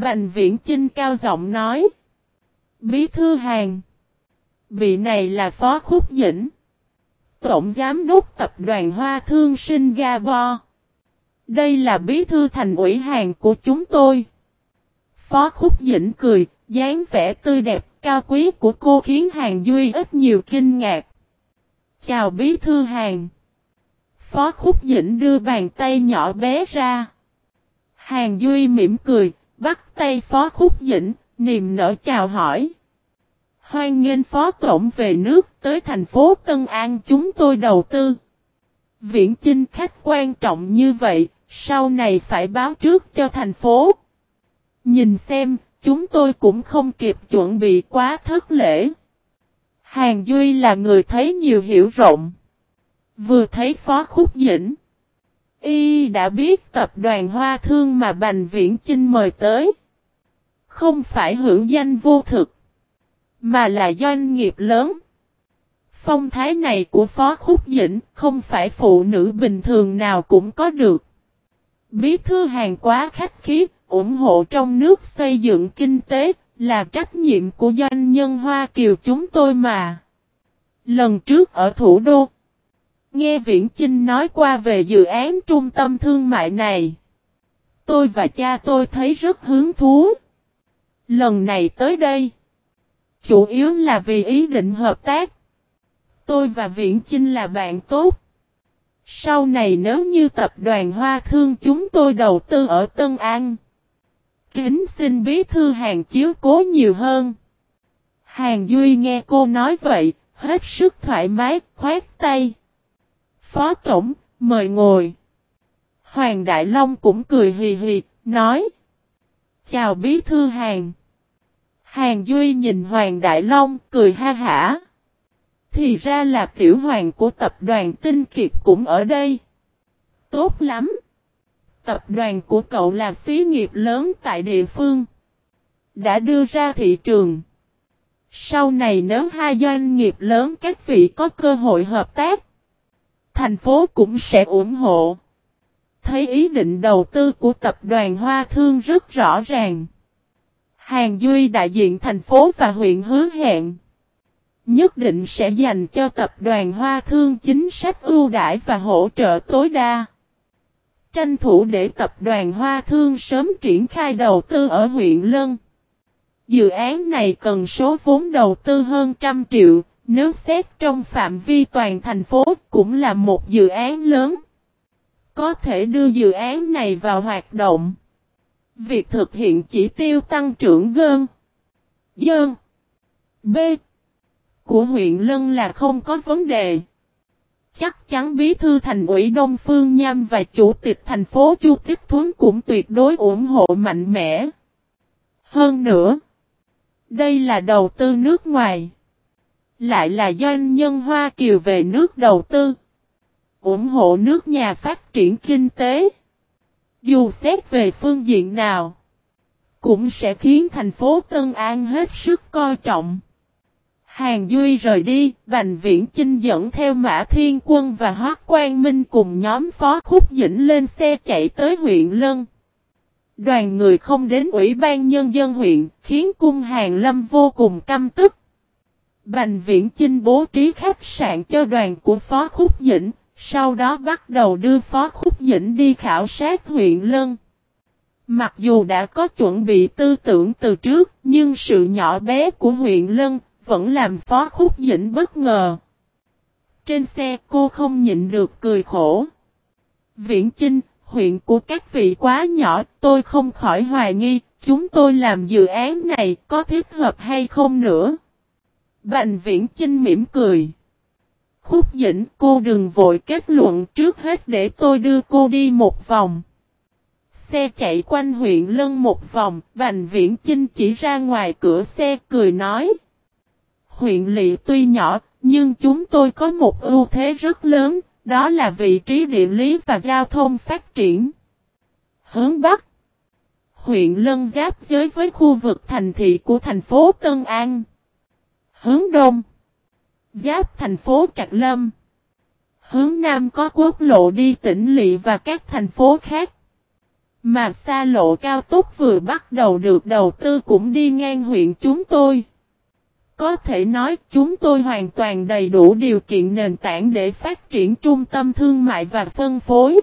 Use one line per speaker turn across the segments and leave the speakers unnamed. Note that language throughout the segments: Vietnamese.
Bành viễn Chinh cao giọng nói. Bí thư hàng. Vị này là Phó Khúc Dĩnh. Tổng Giám đốc Tập đoàn Hoa Thương Singapore. Đây là bí thư thành ủy hàng của chúng tôi. Phó Khúc Dĩnh cười, dáng vẻ tươi đẹp, cao quý của cô khiến Hàng Duy ít nhiều kinh ngạc. Chào bí thư hàng. Phó Khúc Dĩnh đưa bàn tay nhỏ bé ra. Hàng Duy mỉm cười, bắt tay Phó Khúc Dĩnh, niềm nở chào hỏi. Hoan nghênh Phó Tổng về nước tới thành phố Tân An chúng tôi đầu tư. Viễn chinh khách quan trọng như vậy, sau này phải báo trước cho thành phố. Nhìn xem, chúng tôi cũng không kịp chuẩn bị quá thất lễ. Hàng Duy là người thấy nhiều hiểu rộng. Vừa thấy Phó Khúc Dĩnh. Y đã biết tập đoàn Hoa Thương mà Bành Viễn Chinh mời tới. Không phải hưởng danh vô thực. Mà là doanh nghiệp lớn. Phong thái này của Phó Khúc Dĩnh không phải phụ nữ bình thường nào cũng có được. Bí thư hàng quá khách khí, ủng hộ trong nước xây dựng kinh tế, là trách nhiệm của doanh nhân Hoa Kiều chúng tôi mà. Lần trước ở thủ đô, nghe Viễn Chinh nói qua về dự án trung tâm thương mại này. Tôi và cha tôi thấy rất hứng thú. Lần này tới đây, chủ yếu là vì ý định hợp tác. Tôi và Viễn Chinh là bạn tốt. Sau này nếu như tập đoàn Hoa Thương chúng tôi đầu tư ở Tân An, kính xin bí thư hàng chiếu cố nhiều hơn. Hàng Duy nghe cô nói vậy, hết sức thoải mái, khoát tay. Phó Tổng, mời ngồi. Hoàng Đại Long cũng cười hì hì, nói. Chào bí thư hàng. Hàng Duy nhìn Hoàng Đại Long, cười ha hả. Thì ra là tiểu hoàng của tập đoàn tinh kiệt cũng ở đây. Tốt lắm. Tập đoàn của cậu là xí nghiệp lớn tại địa phương. Đã đưa ra thị trường. Sau này nếu hai doanh nghiệp lớn các vị có cơ hội hợp tác, thành phố cũng sẽ ủng hộ. Thấy ý định đầu tư của tập đoàn Hoa Thương rất rõ ràng. Hàng Duy đại diện thành phố và huyện hứa hẹn. Nhất định sẽ dành cho tập đoàn Hoa Thương chính sách ưu đãi và hỗ trợ tối đa. Tranh thủ để tập đoàn Hoa Thương sớm triển khai đầu tư ở huyện Lân. Dự án này cần số vốn đầu tư hơn trăm triệu, nếu xét trong phạm vi toàn thành phố cũng là một dự án lớn. Có thể đưa dự án này vào hoạt động. Việc thực hiện chỉ tiêu tăng trưởng gơn, dơn, b, của huyện Lân là không có vấn đề. Chắc chắn bí thư thành ủy Đông Phương Nham và chủ tịch thành phố Chu Tiếp Thuấn cũng tuyệt đối ủng hộ mạnh mẽ. Hơn nữa, đây là đầu tư nước ngoài. Lại là doanh nhân Hoa Kiều về nước đầu tư. ủng hộ nước nhà phát triển kinh tế. Dù xét về phương diện nào, cũng sẽ khiến thành phố Tân An hết sức coi trọng. Hàng Duy rời đi, Bành Viễn Chinh dẫn theo Mã Thiên Quân và Hoác Quang Minh cùng nhóm Phó Khúc Dĩnh lên xe chạy tới huyện Lân. Đoàn người không đến Ủy ban Nhân dân huyện, khiến cung hàng lâm vô cùng căm tức. Bành Viễn Chinh bố trí khách sạn cho đoàn của Phó Khúc Dĩnh, sau đó bắt đầu đưa Phó Khúc Dĩnh đi khảo sát huyện Lân. Mặc dù đã có chuẩn bị tư tưởng từ trước, nhưng sự nhỏ bé của huyện Lân vẫn làm Phó Khúc Dĩnh bất ngờ. Trên xe cô không nhịn được cười khổ. Viễn Chinh, huyện của các vị quá nhỏ, tôi không khỏi hoài nghi, chúng tôi làm dự án này có thích hợp hay không nữa. Bành Viễn Trinh mỉm cười. Khúc Dĩnh, cô đừng vội kết luận trước hết để tôi đưa cô đi một vòng. Xe chạy quanh huyện Lân một vòng, Bành Viễn Chinh chỉ ra ngoài cửa xe cười nói huyện Lị tuy nhỏ, nhưng chúng tôi có một ưu thế rất lớn, đó là vị trí địa lý và giao thông phát triển. Hướng Bắc Huyện Lân giáp giới với khu vực thành thị của thành phố Tân An. Hướng Đông Giáp thành phố Trạc Lâm. Hướng Nam có quốc lộ đi tỉnh lỵ và các thành phố khác. Mà xa lộ cao tốc vừa bắt đầu được đầu tư cũng đi ngang huyện chúng tôi. Có thể nói chúng tôi hoàn toàn đầy đủ điều kiện nền tảng để phát triển trung tâm thương mại và phân phối.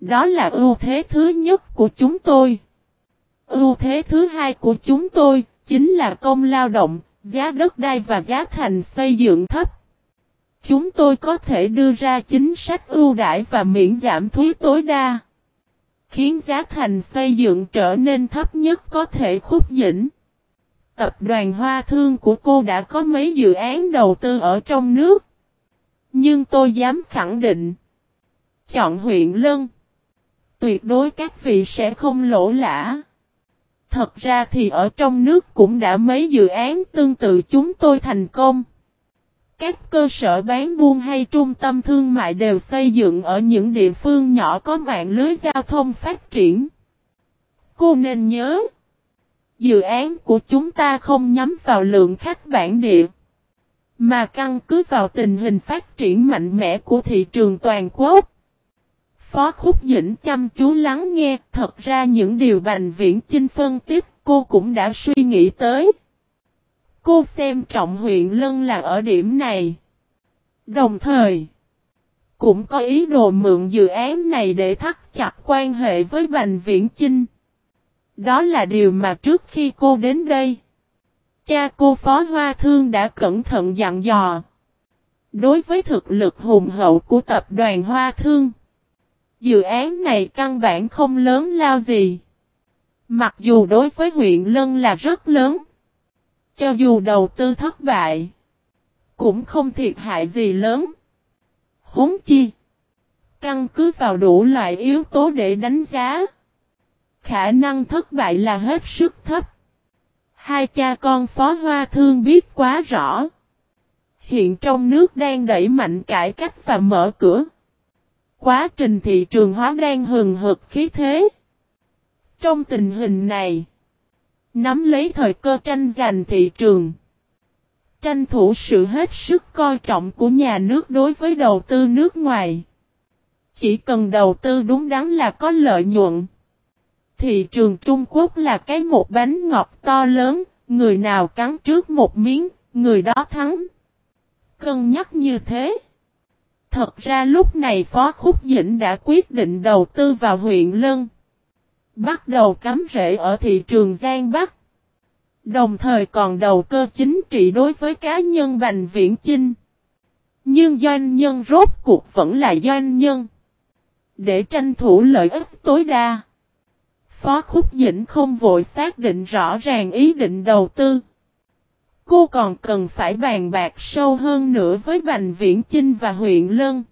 Đó là ưu thế thứ nhất của chúng tôi. Ưu thế thứ hai của chúng tôi chính là công lao động, giá đất đai và giá thành xây dựng thấp. Chúng tôi có thể đưa ra chính sách ưu đãi và miễn giảm thuế tối đa. Khiến giá thành xây dựng trở nên thấp nhất có thể khúc dĩnh. Tập đoàn Hoa Thương của cô đã có mấy dự án đầu tư ở trong nước. Nhưng tôi dám khẳng định. Chọn huyện Lân. Tuyệt đối các vị sẽ không lỗ lã. Thật ra thì ở trong nước cũng đã mấy dự án tương tự chúng tôi thành công. Các cơ sở bán buôn hay trung tâm thương mại đều xây dựng ở những địa phương nhỏ có mạng lưới giao thông phát triển. Cô nên nhớ, dự án của chúng ta không nhắm vào lượng khách bản địa, mà căn cứ vào tình hình phát triển mạnh mẽ của thị trường toàn quốc. Phó Khúc Dĩnh chăm chú lắng nghe, thật ra những điều Bành Viễn Chinh phân tích cô cũng đã suy nghĩ tới. Cô xem trọng huyện Lân là ở điểm này. Đồng thời, cũng có ý đồ mượn dự án này để thắt chặt quan hệ với Bành Viễn Chinh. Đó là điều mà trước khi cô đến đây, cha cô Phó Hoa Thương đã cẩn thận dặn dò. Đối với thực lực hùng hậu của tập đoàn Hoa Thương, dự án này căn bản không lớn lao gì. Mặc dù đối với huyện Lân là rất lớn. Cho dù đầu tư thất bại, cũng không thiệt hại gì lớn. Húng chi, căn cứ vào đủ loại yếu tố để đánh giá. Khả năng thất bại là hết sức thấp. Hai cha con phó hoa thương biết quá rõ. Hiện trong nước đang đẩy mạnh cải cách và mở cửa. Quá trình thị trường hóa đang hừng hực khí thế. Trong tình hình này, nắm lấy thời cơ tranh giành thị trường, tranh thủ sự hết sức coi trọng của nhà nước đối với đầu tư nước ngoài. Chỉ cần đầu tư đúng đắn là có lợi nhuận. Thị trường Trung Quốc là cái một bánh ngọt to lớn, người nào cắn trước một miếng, người đó thắng. Cân nhắc như thế. Thật ra lúc này Phó Khúc Dĩnh đã quyết định đầu tư vào huyện Lân. Bắt đầu cắm rễ ở thị trường Giang Bắc. Đồng thời còn đầu cơ chính trị đối với cá nhân Bành Viễn Chinh. Nhưng doanh nhân rốt cuộc vẫn là doanh nhân. Để tranh thủ lợi ích tối đa. Phó Khúc Dĩnh không vội xác định rõ ràng ý định đầu tư. Cô còn cần phải bàn bạc sâu hơn nữa với Bành Viễn Chinh và huyện Lân.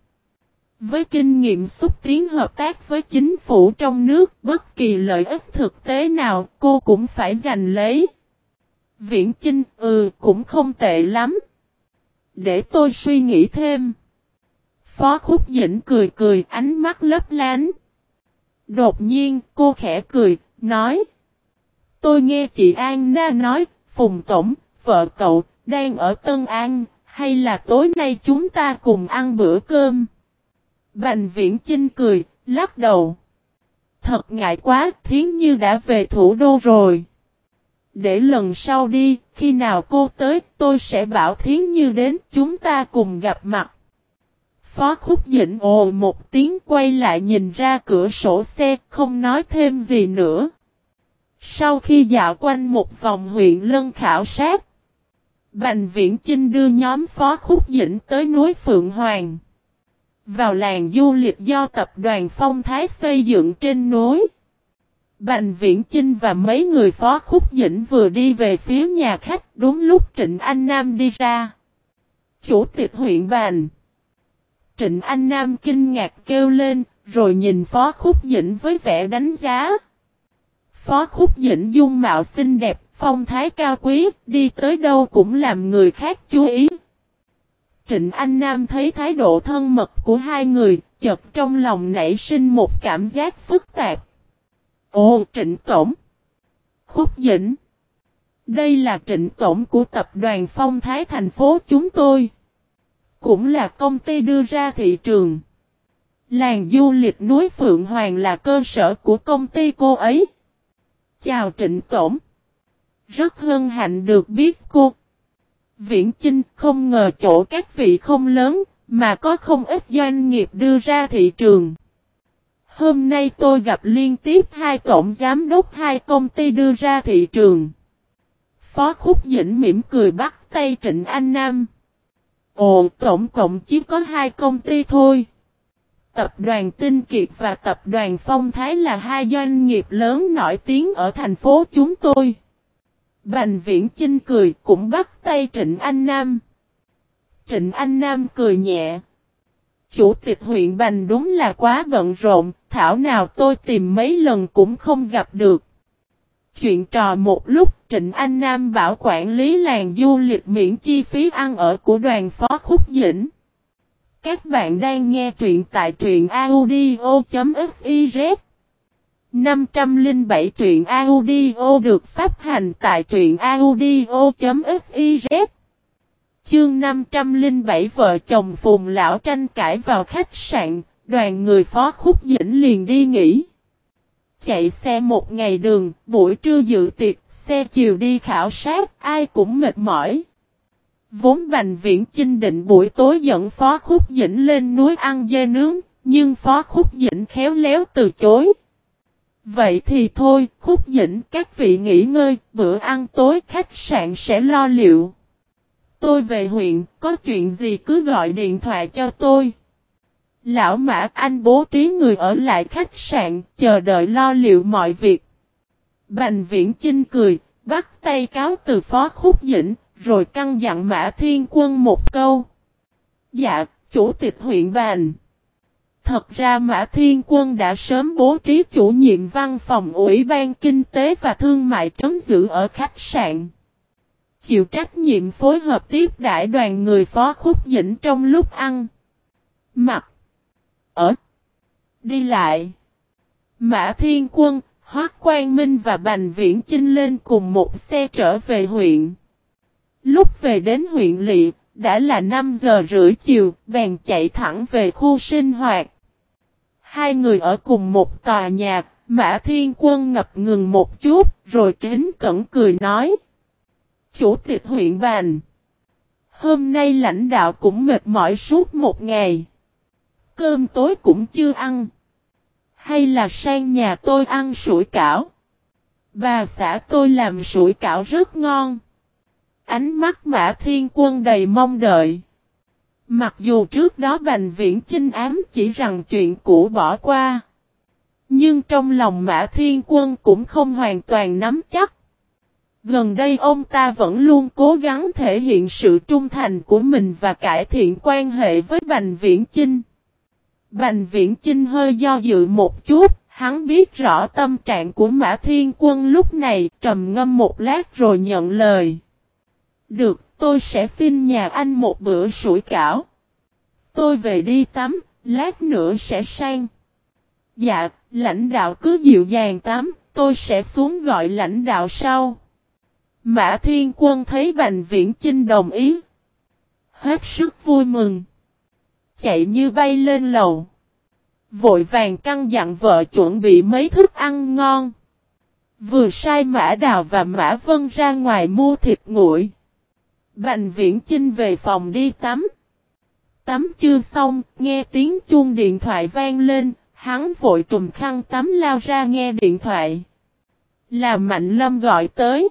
Với kinh nghiệm xúc tiến hợp tác với chính phủ trong nước, bất kỳ lợi ích thực tế nào cô cũng phải giành lấy. Viễn Chinh, ừ, cũng không tệ lắm. Để tôi suy nghĩ thêm. Phó Khúc Dĩnh cười cười, ánh mắt lấp lánh. Đột nhiên, cô khẽ cười, nói. Tôi nghe chị An Na nói, Phùng Tổng, vợ cậu, đang ở Tân An, hay là tối nay chúng ta cùng ăn bữa cơm? Bành viễn Chinh cười, lắc đầu. Thật ngại quá, thiến như đã về thủ đô rồi. Để lần sau đi, khi nào cô tới, tôi sẽ bảo thiến như đến, chúng ta cùng gặp mặt. Phó khúc dĩnh ồ một tiếng quay lại nhìn ra cửa sổ xe, không nói thêm gì nữa. Sau khi dạo quanh một vòng huyện lân khảo sát, Bành Viễn Chinh đưa nhóm Phó Khúc Dĩnh tới núi Phượng Hoàng. Vào làng du lịch do tập đoàn Phong Thái xây dựng trên núi. Bành Viễn Chinh và mấy người phó khúc dĩnh vừa đi về phía nhà khách đúng lúc Trịnh Anh Nam đi ra. Chủ tịch huyện Bành. Trịnh Anh Nam kinh ngạc kêu lên, rồi nhìn phó khúc dĩnh với vẻ đánh giá. Phó khúc dĩnh dung mạo xinh đẹp, phong thái cao quý, đi tới đâu cũng làm người khác chú ý. Trịnh Anh Nam thấy thái độ thân mật của hai người, chợt trong lòng nảy sinh một cảm giác phức tạp. Ồ, Trịnh Tổng! Khúc Dĩnh! Đây là Trịnh Tổng của tập đoàn Phong Thái thành phố chúng tôi. Cũng là công ty đưa ra thị trường. Làng du lịch núi Phượng Hoàng là cơ sở của công ty cô ấy. Chào Trịnh Tổng. Rất hân hạnh được biết cô. Viễn Chinh không ngờ chỗ các vị không lớn, mà có không ít doanh nghiệp đưa ra thị trường. Hôm nay tôi gặp liên tiếp hai tổng giám đốc hai công ty đưa ra thị trường. Phó Khúc Dĩnh mỉm cười bắt tay Trịnh Anh Nam. Ồ, tổng cộng chỉ có hai công ty thôi. Tập đoàn Tinh Kiệt và Tập đoàn Phong Thái là hai doanh nghiệp lớn nổi tiếng ở thành phố chúng tôi. Bành Viễn Chinh cười cũng bắt tay Trịnh Anh Nam. Trịnh Anh Nam cười nhẹ. Chủ tịch huyện Bành đúng là quá bận rộn, thảo nào tôi tìm mấy lần cũng không gặp được. Chuyện trò một lúc Trịnh Anh Nam bảo quản lý làng du lịch miễn chi phí ăn ở của đoàn phó Khúc Dĩnh. Các bạn đang nghe truyện tại truyện audio.fiz 507 truyện audio được phát hành tại truyện audio.fiz Chương 507 vợ chồng Phùng Lão tranh cãi vào khách sạn, đoàn người phó khúc dĩnh liền đi nghỉ. Chạy xe một ngày đường, buổi trưa dự tiệc, xe chiều đi khảo sát, ai cũng mệt mỏi. Vốn Bành Viễn Chinh định buổi tối dẫn Phó Khúc Dĩnh lên núi ăn dê nướng, nhưng Phó Khúc Dĩnh khéo léo từ chối. Vậy thì thôi, Khúc Dĩnh các vị nghỉ ngơi, bữa ăn tối khách sạn sẽ lo liệu. Tôi về huyện, có chuyện gì cứ gọi điện thoại cho tôi. Lão Mã Anh bố trí người ở lại khách sạn, chờ đợi lo liệu mọi việc. Bành Viễn Chinh cười, bắt tay cáo từ Phó Khúc Dĩnh, rồi căng dặn Mã Thiên Quân một câu. Dạ, chủ tịch huyện Bành. Thật ra Mã Thiên Quân đã sớm bố trí chủ nhiệm văn phòng Ủy ban Kinh tế và Thương mại trấn giữ ở khách sạn. Chịu trách nhiệm phối hợp tiếp đại đoàn người phó khúc dĩnh trong lúc ăn. Mặc. Ở. Đi lại. Mã Thiên Quân, Hoác Quang Minh và Bành Viễn Chinh lên cùng một xe trở về huyện. Lúc về đến huyện Lị, đã là 5 giờ rưỡi chiều, bèn chạy thẳng về khu sinh hoạt. Hai người ở cùng một tòa nhà, Mã Thiên Quân ngập ngừng một chút, rồi kính cẩn cười nói. Chủ tịch huyện bàn. Hôm nay lãnh đạo cũng mệt mỏi suốt một ngày. Cơm tối cũng chưa ăn. Hay là sang nhà tôi ăn sủi cảo. Bà xã tôi làm sủi cảo rất ngon. Ánh mắt Mã Thiên Quân đầy mong đợi. Mặc dù trước đó Bành Viễn Chinh ám chỉ rằng chuyện cũ bỏ qua. Nhưng trong lòng Mã Thiên Quân cũng không hoàn toàn nắm chắc. Gần đây ông ta vẫn luôn cố gắng thể hiện sự trung thành của mình và cải thiện quan hệ với Bành Viễn Chinh. Bành Viễn Chinh hơi do dự một chút, hắn biết rõ tâm trạng của Mã Thiên Quân lúc này, trầm ngâm một lát rồi nhận lời. Được, tôi sẽ xin nhà anh một bữa sủi cảo. Tôi về đi tắm, lát nữa sẽ sang. Dạ, lãnh đạo cứ dịu dàng tắm, tôi sẽ xuống gọi lãnh đạo sau. Mã Thiên Quân thấy Bành Viễn Chinh đồng ý. Hết sức vui mừng. Chạy như bay lên lầu. Vội vàng căng dặn vợ chuẩn bị mấy thức ăn ngon. Vừa sai Mã Đào và Mã Vân ra ngoài mua thịt nguội. Bành Viễn Chinh về phòng đi tắm. Tắm chưa xong, nghe tiếng chuông điện thoại vang lên, hắn vội trùm khăn tắm lao ra nghe điện thoại. Là Mạnh Lâm gọi tới.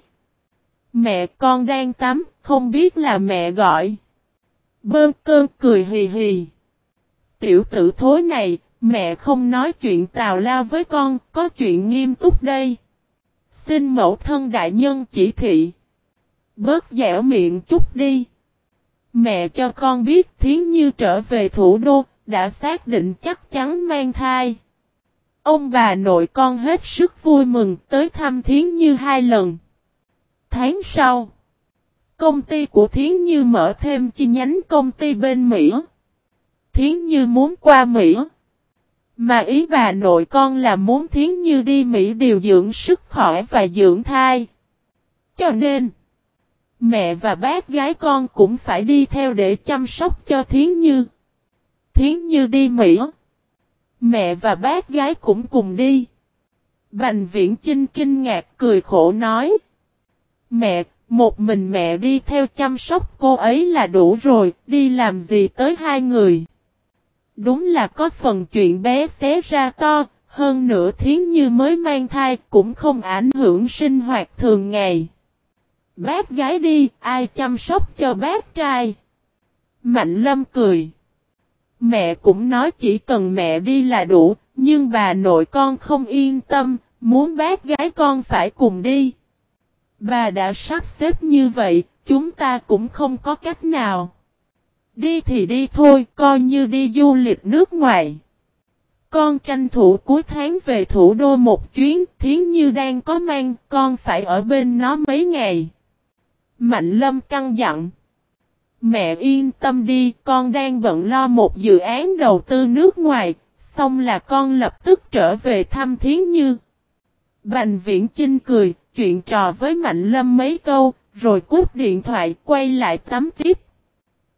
Mẹ con đang tắm, không biết là mẹ gọi. bơm cơn cười hì hì. Tiểu tử thối này, mẹ không nói chuyện tào lao với con, có chuyện nghiêm túc đây. Xin mẫu thân đại nhân chỉ thị. Bớt dẻo miệng chút đi. Mẹ cho con biết Thiến Như trở về thủ đô, đã xác định chắc chắn mang thai. Ông bà nội con hết sức vui mừng tới thăm Thiến Như hai lần. Tháng sau, công ty của Thiến Như mở thêm chi nhánh công ty bên Mỹ. Thiến Như muốn qua Mỹ. Mà ý bà nội con là muốn Thiến Như đi Mỹ điều dưỡng sức khỏe và dưỡng thai. Cho nên, mẹ và bác gái con cũng phải đi theo để chăm sóc cho Thiến Như. Thiến Như đi Mỹ. Mẹ và bác gái cũng cùng đi. Bành viễn Chinh kinh ngạc cười khổ nói. Mẹ, một mình mẹ đi theo chăm sóc cô ấy là đủ rồi, đi làm gì tới hai người. Đúng là có phần chuyện bé xé ra to, hơn nữa thiến như mới mang thai cũng không ảnh hưởng sinh hoạt thường ngày. Bác gái đi, ai chăm sóc cho bác trai? Mạnh lâm cười. Mẹ cũng nói chỉ cần mẹ đi là đủ, nhưng bà nội con không yên tâm, muốn bác gái con phải cùng đi. Bà đã sắp xếp như vậy, chúng ta cũng không có cách nào. Đi thì đi thôi, coi như đi du lịch nước ngoài. Con tranh thủ cuối tháng về thủ đô một chuyến, thiến như đang có mang, con phải ở bên nó mấy ngày. Mạnh lâm căng dặn. Mẹ yên tâm đi, con đang bận lo một dự án đầu tư nước ngoài, xong là con lập tức trở về thăm thiến như. Bành viễn Chinh cười, chuyện trò với Mạnh Lâm mấy câu, rồi cút điện thoại quay lại tắm tiếp.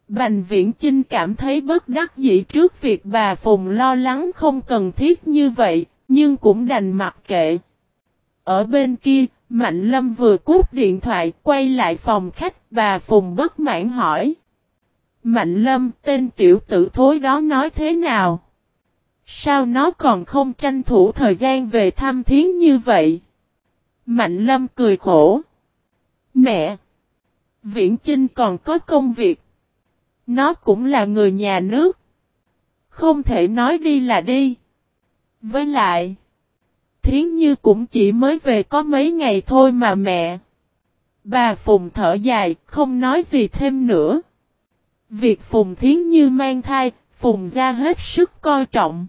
Bành viễn Chinh cảm thấy bất đắc dĩ trước việc bà Phùng lo lắng không cần thiết như vậy, nhưng cũng đành mặc kệ. Ở bên kia, Mạnh Lâm vừa cút điện thoại quay lại phòng khách, bà Phùng bất mãn hỏi. Mạnh Lâm, tên tiểu tử thối đó nói thế nào? Sao nó còn không tranh thủ thời gian về thăm thiến như vậy? Mạnh Lâm cười khổ. Mẹ! Viễn Chinh còn có công việc. Nó cũng là người nhà nước. Không thể nói đi là đi. Với lại, Thiến Như cũng chỉ mới về có mấy ngày thôi mà mẹ. Bà Phùng thở dài, không nói gì thêm nữa. Việc Phùng Thiến Như mang thai, Phùng ra hết sức coi trọng.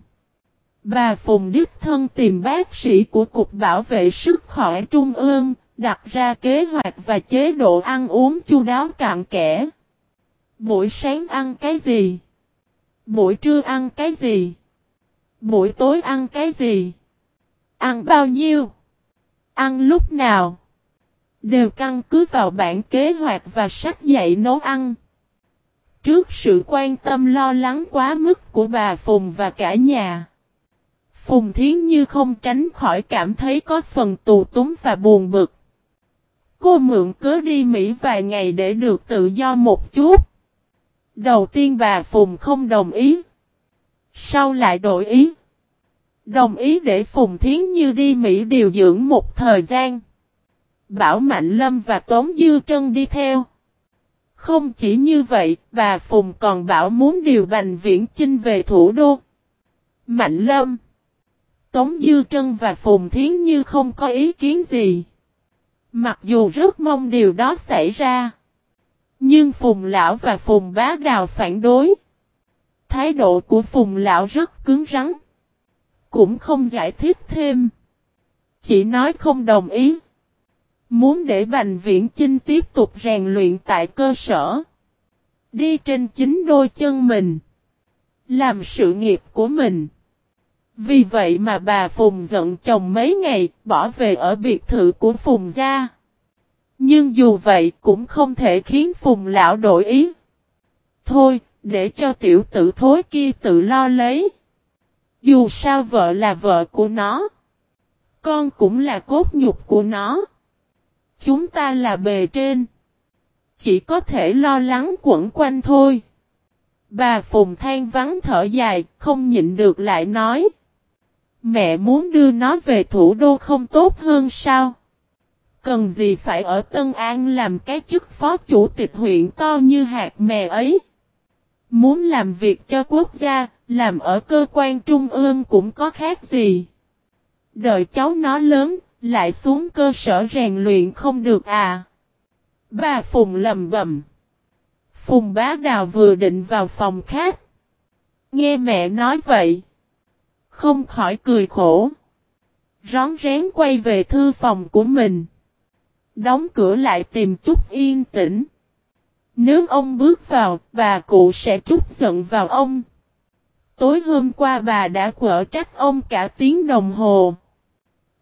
Bà Phùng Đức Thân tìm bác sĩ của Cục Bảo vệ Sức khỏe Trung ương, đặt ra kế hoạch và chế độ ăn uống chu đáo cạn kẽ. Buổi sáng ăn cái gì? Buổi trưa ăn cái gì? Buổi tối ăn cái gì? Ăn bao nhiêu? Ăn lúc nào? Đều căn cứ vào bản kế hoạch và sách dạy nấu ăn. Trước sự quan tâm lo lắng quá mức của bà Phùng và cả nhà. Phùng Thiến Như không tránh khỏi cảm thấy có phần tù túng và buồn bực. Cô mượn cớ đi Mỹ vài ngày để được tự do một chút. Đầu tiên bà Phùng không đồng ý. Sau lại đổi ý. Đồng ý để Phùng Thiến Như đi Mỹ điều dưỡng một thời gian. Bảo Mạnh Lâm và Tống Dư Trân đi theo. Không chỉ như vậy, bà Phùng còn bảo muốn điều Bành Viễn Chinh về thủ đô. Mạnh Lâm Tống Dư Trân và Phùng Thiến Như không có ý kiến gì. Mặc dù rất mong điều đó xảy ra. Nhưng Phùng Lão và Phùng Bá Đào phản đối. Thái độ của Phùng Lão rất cứng rắn. Cũng không giải thích thêm. Chỉ nói không đồng ý. Muốn để Bành Viễn Chinh tiếp tục rèn luyện tại cơ sở. Đi trên chính đôi chân mình. Làm sự nghiệp của mình. Vì vậy mà bà Phùng giận chồng mấy ngày, bỏ về ở biệt thự của Phùng gia. Nhưng dù vậy cũng không thể khiến Phùng lão đổi ý. Thôi, để cho tiểu tử thối kia tự lo lấy. Dù sao vợ là vợ của nó. Con cũng là cốt nhục của nó. Chúng ta là bề trên. Chỉ có thể lo lắng quẩn quanh thôi. Bà Phùng than vắng thở dài, không nhịn được lại nói. Mẹ muốn đưa nó về thủ đô không tốt hơn sao? Cần gì phải ở Tân An làm cái chức phó chủ tịch huyện to như hạt mè ấy? Muốn làm việc cho quốc gia, làm ở cơ quan trung ương cũng có khác gì. Đợi cháu nó lớn, lại xuống cơ sở rèn luyện không được à. Bà Phùng lầm bầm. Phùng bá đào vừa định vào phòng khách. Nghe mẹ nói vậy. Không khỏi cười khổ. Rón rén quay về thư phòng của mình. Đóng cửa lại tìm chút yên tĩnh. Nếu ông bước vào, bà cụ sẽ trút giận vào ông. Tối hôm qua bà đã quở trách ông cả tiếng đồng hồ.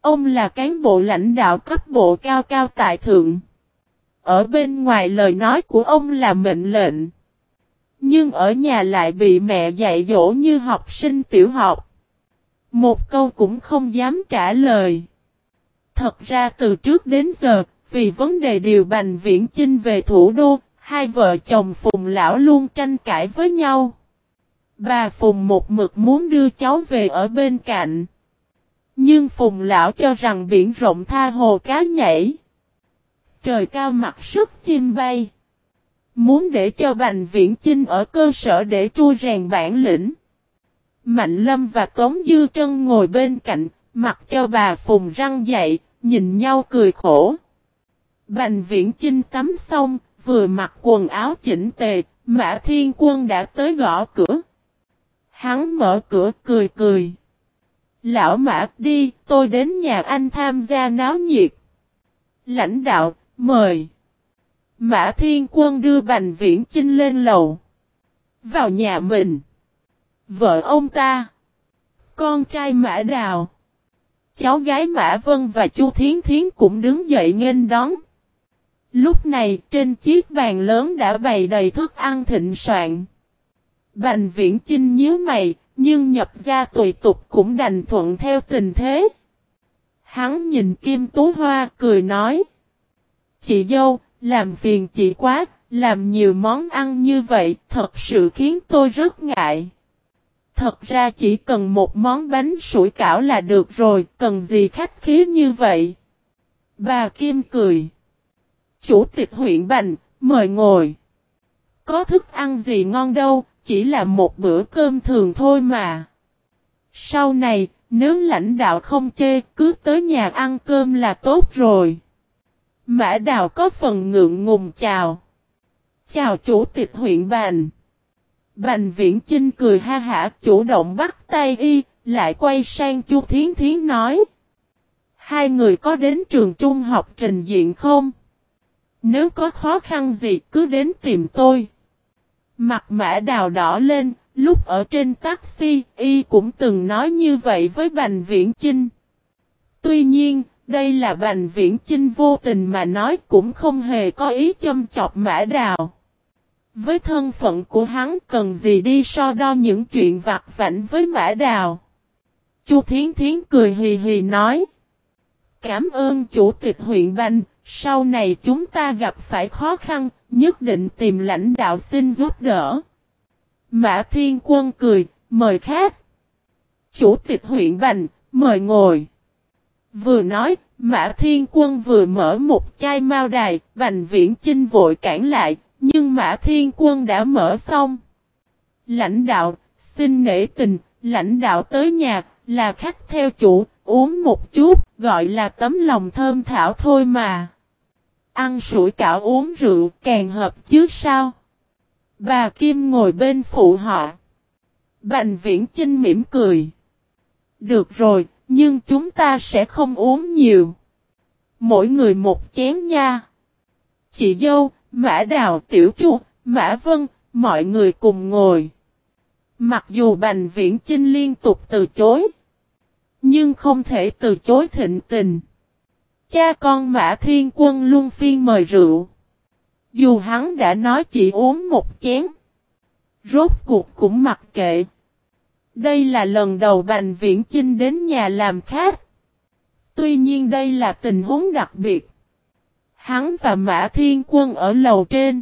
Ông là cán bộ lãnh đạo cấp bộ cao cao tại thượng. Ở bên ngoài lời nói của ông là mệnh lệnh. Nhưng ở nhà lại bị mẹ dạy dỗ như học sinh tiểu học. Một câu cũng không dám trả lời. Thật ra từ trước đến giờ, vì vấn đề điều Bành Viễn Chinh về thủ đô, hai vợ chồng Phùng Lão luôn tranh cãi với nhau. Bà Phùng một mực muốn đưa cháu về ở bên cạnh. Nhưng Phùng Lão cho rằng biển rộng tha hồ cá nhảy. Trời cao mặt sức chim bay. Muốn để cho Bành Viễn Chinh ở cơ sở để trui rèn bản lĩnh. Mạnh Lâm và Tống Dư Trân ngồi bên cạnh, mặc cho bà Phùng răng dậy, nhìn nhau cười khổ. Bành Viễn Chinh tắm xong, vừa mặc quần áo chỉnh tề, Mã Thiên Quân đã tới gõ cửa. Hắn mở cửa cười cười. Lão Mã đi, tôi đến nhà anh tham gia náo nhiệt. Lãnh đạo, mời. Mã Thiên Quân đưa Bành Viễn Chinh lên lầu. Vào nhà mình. Vợ ông ta. Con trai Mã Đào. Cháu gái Mã Vân và Chu Thiến Thiến cũng đứng dậy nghênh đón. Lúc này trên chiếc bàn lớn đã bày đầy thức ăn thịnh soạn. Bành viễn chinh nhíu mày, nhưng nhập ra tùy tục cũng đành thuận theo tình thế. Hắn nhìn Kim Tú Hoa cười nói. Chị dâu, làm phiền chị quá, làm nhiều món ăn như vậy thật sự khiến tôi rất ngại. Thật ra chỉ cần một món bánh sủi cảo là được rồi, cần gì khách khí như vậy. Bà Kim cười. Chủ tịch huyện Bành, mời ngồi. Có thức ăn gì ngon đâu, chỉ là một bữa cơm thường thôi mà. Sau này, nếu lãnh đạo không chê, cứ tới nhà ăn cơm là tốt rồi. Mã Đào có phần ngượng ngùng chào. Chào chủ tịch huyện Bành. Bành Viễn Chinh cười ha hả chủ động bắt tay y, lại quay sang Chu Thiến Thiến nói. Hai người có đến trường trung học trình diện không? Nếu có khó khăn gì cứ đến tìm tôi. Mặt mã đào đỏ lên, lúc ở trên taxi, y cũng từng nói như vậy với Bành Viễn Chinh. Tuy nhiên, đây là Bành Viễn Chinh vô tình mà nói cũng không hề có ý châm chọc mã đào. Với thân phận của hắn cần gì đi so đo những chuyện vặt vảnh với mã đào. Chu Thiến Thiến cười hì hì nói. Cảm ơn chủ tịch huyện Bành, sau này chúng ta gặp phải khó khăn, nhất định tìm lãnh đạo xin giúp đỡ. Mã Thiên Quân cười, mời khách. Chủ tịch huyện Bành, mời ngồi. Vừa nói, Mã Thiên Quân vừa mở một chai mao đài, Bành Viễn Chinh vội cản lại, nhưng Mã Thiên Quân đã mở xong. Lãnh đạo, xin nể tình, lãnh đạo tới nhà, là khách theo chủ, uống một chút, gọi là tấm lòng thơm thảo thôi mà. Ăn sủi cảo uống rượu càng hợp chứ sao? Bà Kim ngồi bên phụ họ. Bành viễn Trinh mỉm cười. Được rồi, nhưng chúng ta sẽ không uống nhiều. Mỗi người một chén nha. Chị dâu, Mã Đào, Tiểu Chu, Mã Vân, mọi người cùng ngồi. Mặc dù Bành Viễn Chinh liên tục từ chối. Nhưng không thể từ chối thịnh tình. Cha con Mã Thiên Quân luôn phiên mời rượu. Dù hắn đã nói chỉ uống một chén. Rốt cuộc cũng mặc kệ. Đây là lần đầu Bành Viễn Chinh đến nhà làm khách. Tuy nhiên đây là tình huống đặc biệt. Hắn và Mã Thiên Quân ở lầu trên.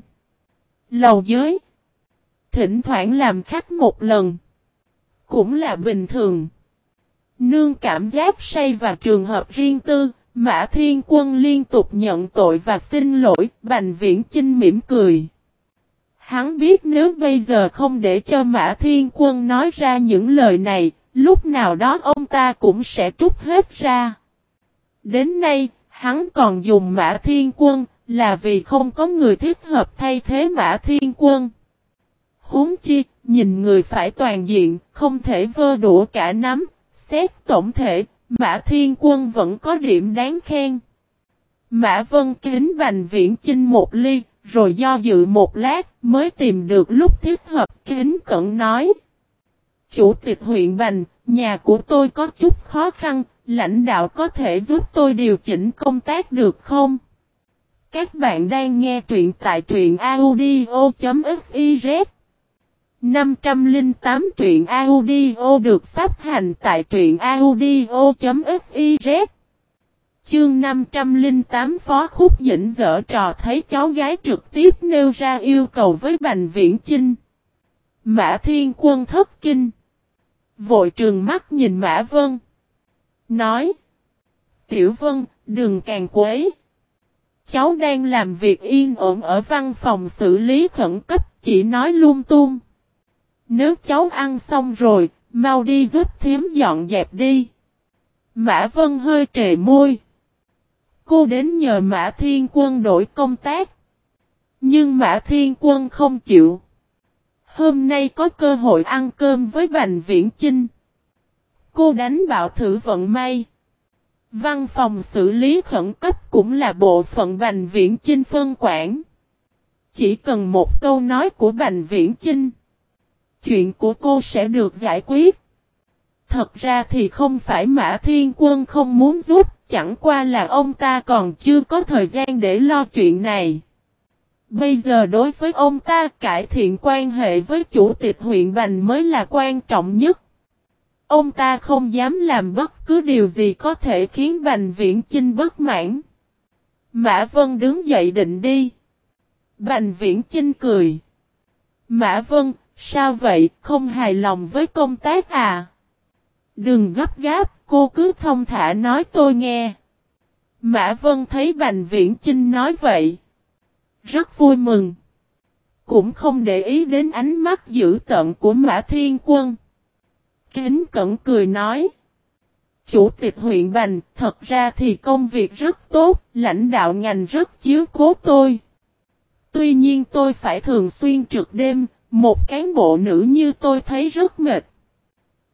Lầu dưới. Thỉnh thoảng làm khách một lần. Cũng là bình thường. Nương cảm giác say và trường hợp riêng tư, Mã Thiên Quân liên tục nhận tội và xin lỗi, Bành Viễn Chinh mỉm cười. Hắn biết nếu bây giờ không để cho Mã Thiên Quân nói ra những lời này, lúc nào đó ông ta cũng sẽ trút hết ra. Đến nay, hắn còn dùng Mã Thiên Quân, là vì không có người thích hợp thay thế Mã Thiên Quân. Huống chi, nhìn người phải toàn diện, không thể vơ đũa cả nắm, xét tổng thể, Mã Thiên Quân vẫn có điểm đáng khen. Mã Vân kính Bành Viễn Chinh một ly, rồi do dự một lát mới tìm được lúc thích hợp kính cẩn nói. Chủ tịch huyện Bành, nhà của tôi có chút khó khăn, lãnh đạo có thể giúp tôi điều chỉnh công tác được không? Các bạn đang nghe truyện tại truyện audio.fiz 508 truyện audio được phát hành tại truyện audio.fiz Chương 508 Phó Khúc Dĩnh dở trò thấy cháu gái trực tiếp nêu ra yêu cầu với Bành Viễn Chinh. Mã Thiên Quân thất kinh. Vội trường mắt nhìn Mã Vân. Nói. Tiểu Vân, đừng càng quấy. Cháu đang làm việc yên ổn ở văn phòng xử lý khẩn cấp, chỉ nói lung tung. Nếu cháu ăn xong rồi, mau đi giúp thiếm dọn dẹp đi. Mã Vân hơi trề môi. Cô đến nhờ Mã Thiên Quân đổi công tác. Nhưng Mã Thiên Quân không chịu. Hôm nay có cơ hội ăn cơm với Bành Viễn Chinh. Cô đánh bạo thử vận may. Văn phòng xử lý khẩn cấp cũng là bộ phận Bành Viễn Chinh phân quản. Chỉ cần một câu nói của Bành Viễn Chinh. Chuyện của cô sẽ được giải quyết. Thật ra thì không phải Mã Thiên Quân không muốn giúp, chẳng qua là ông ta còn chưa có thời gian để lo chuyện này. Bây giờ đối với ông ta cải thiện quan hệ với chủ tịch huyện Bành mới là quan trọng nhất. Ông ta không dám làm bất cứ điều gì có thể khiến Bành Viễn Chinh bất mãn. Mã Vân đứng dậy định đi. Bành Viễn Chinh cười. Mã Vân, sao vậy, không hài lòng với công tác à? Đừng gấp gáp, cô cứ thông thả nói tôi nghe. Mã Vân thấy Bành Viễn Chinh nói vậy. Rất vui mừng. Cũng không để ý đến ánh mắt dữ tận của Mã Thiên Quân. Kính cẩn cười nói. Chủ tịch huyện Bành, thật ra thì công việc rất tốt, lãnh đạo ngành rất chiếu cố tôi. Tuy nhiên tôi phải thường xuyên trực đêm, một cán bộ nữ như tôi thấy rất mệt.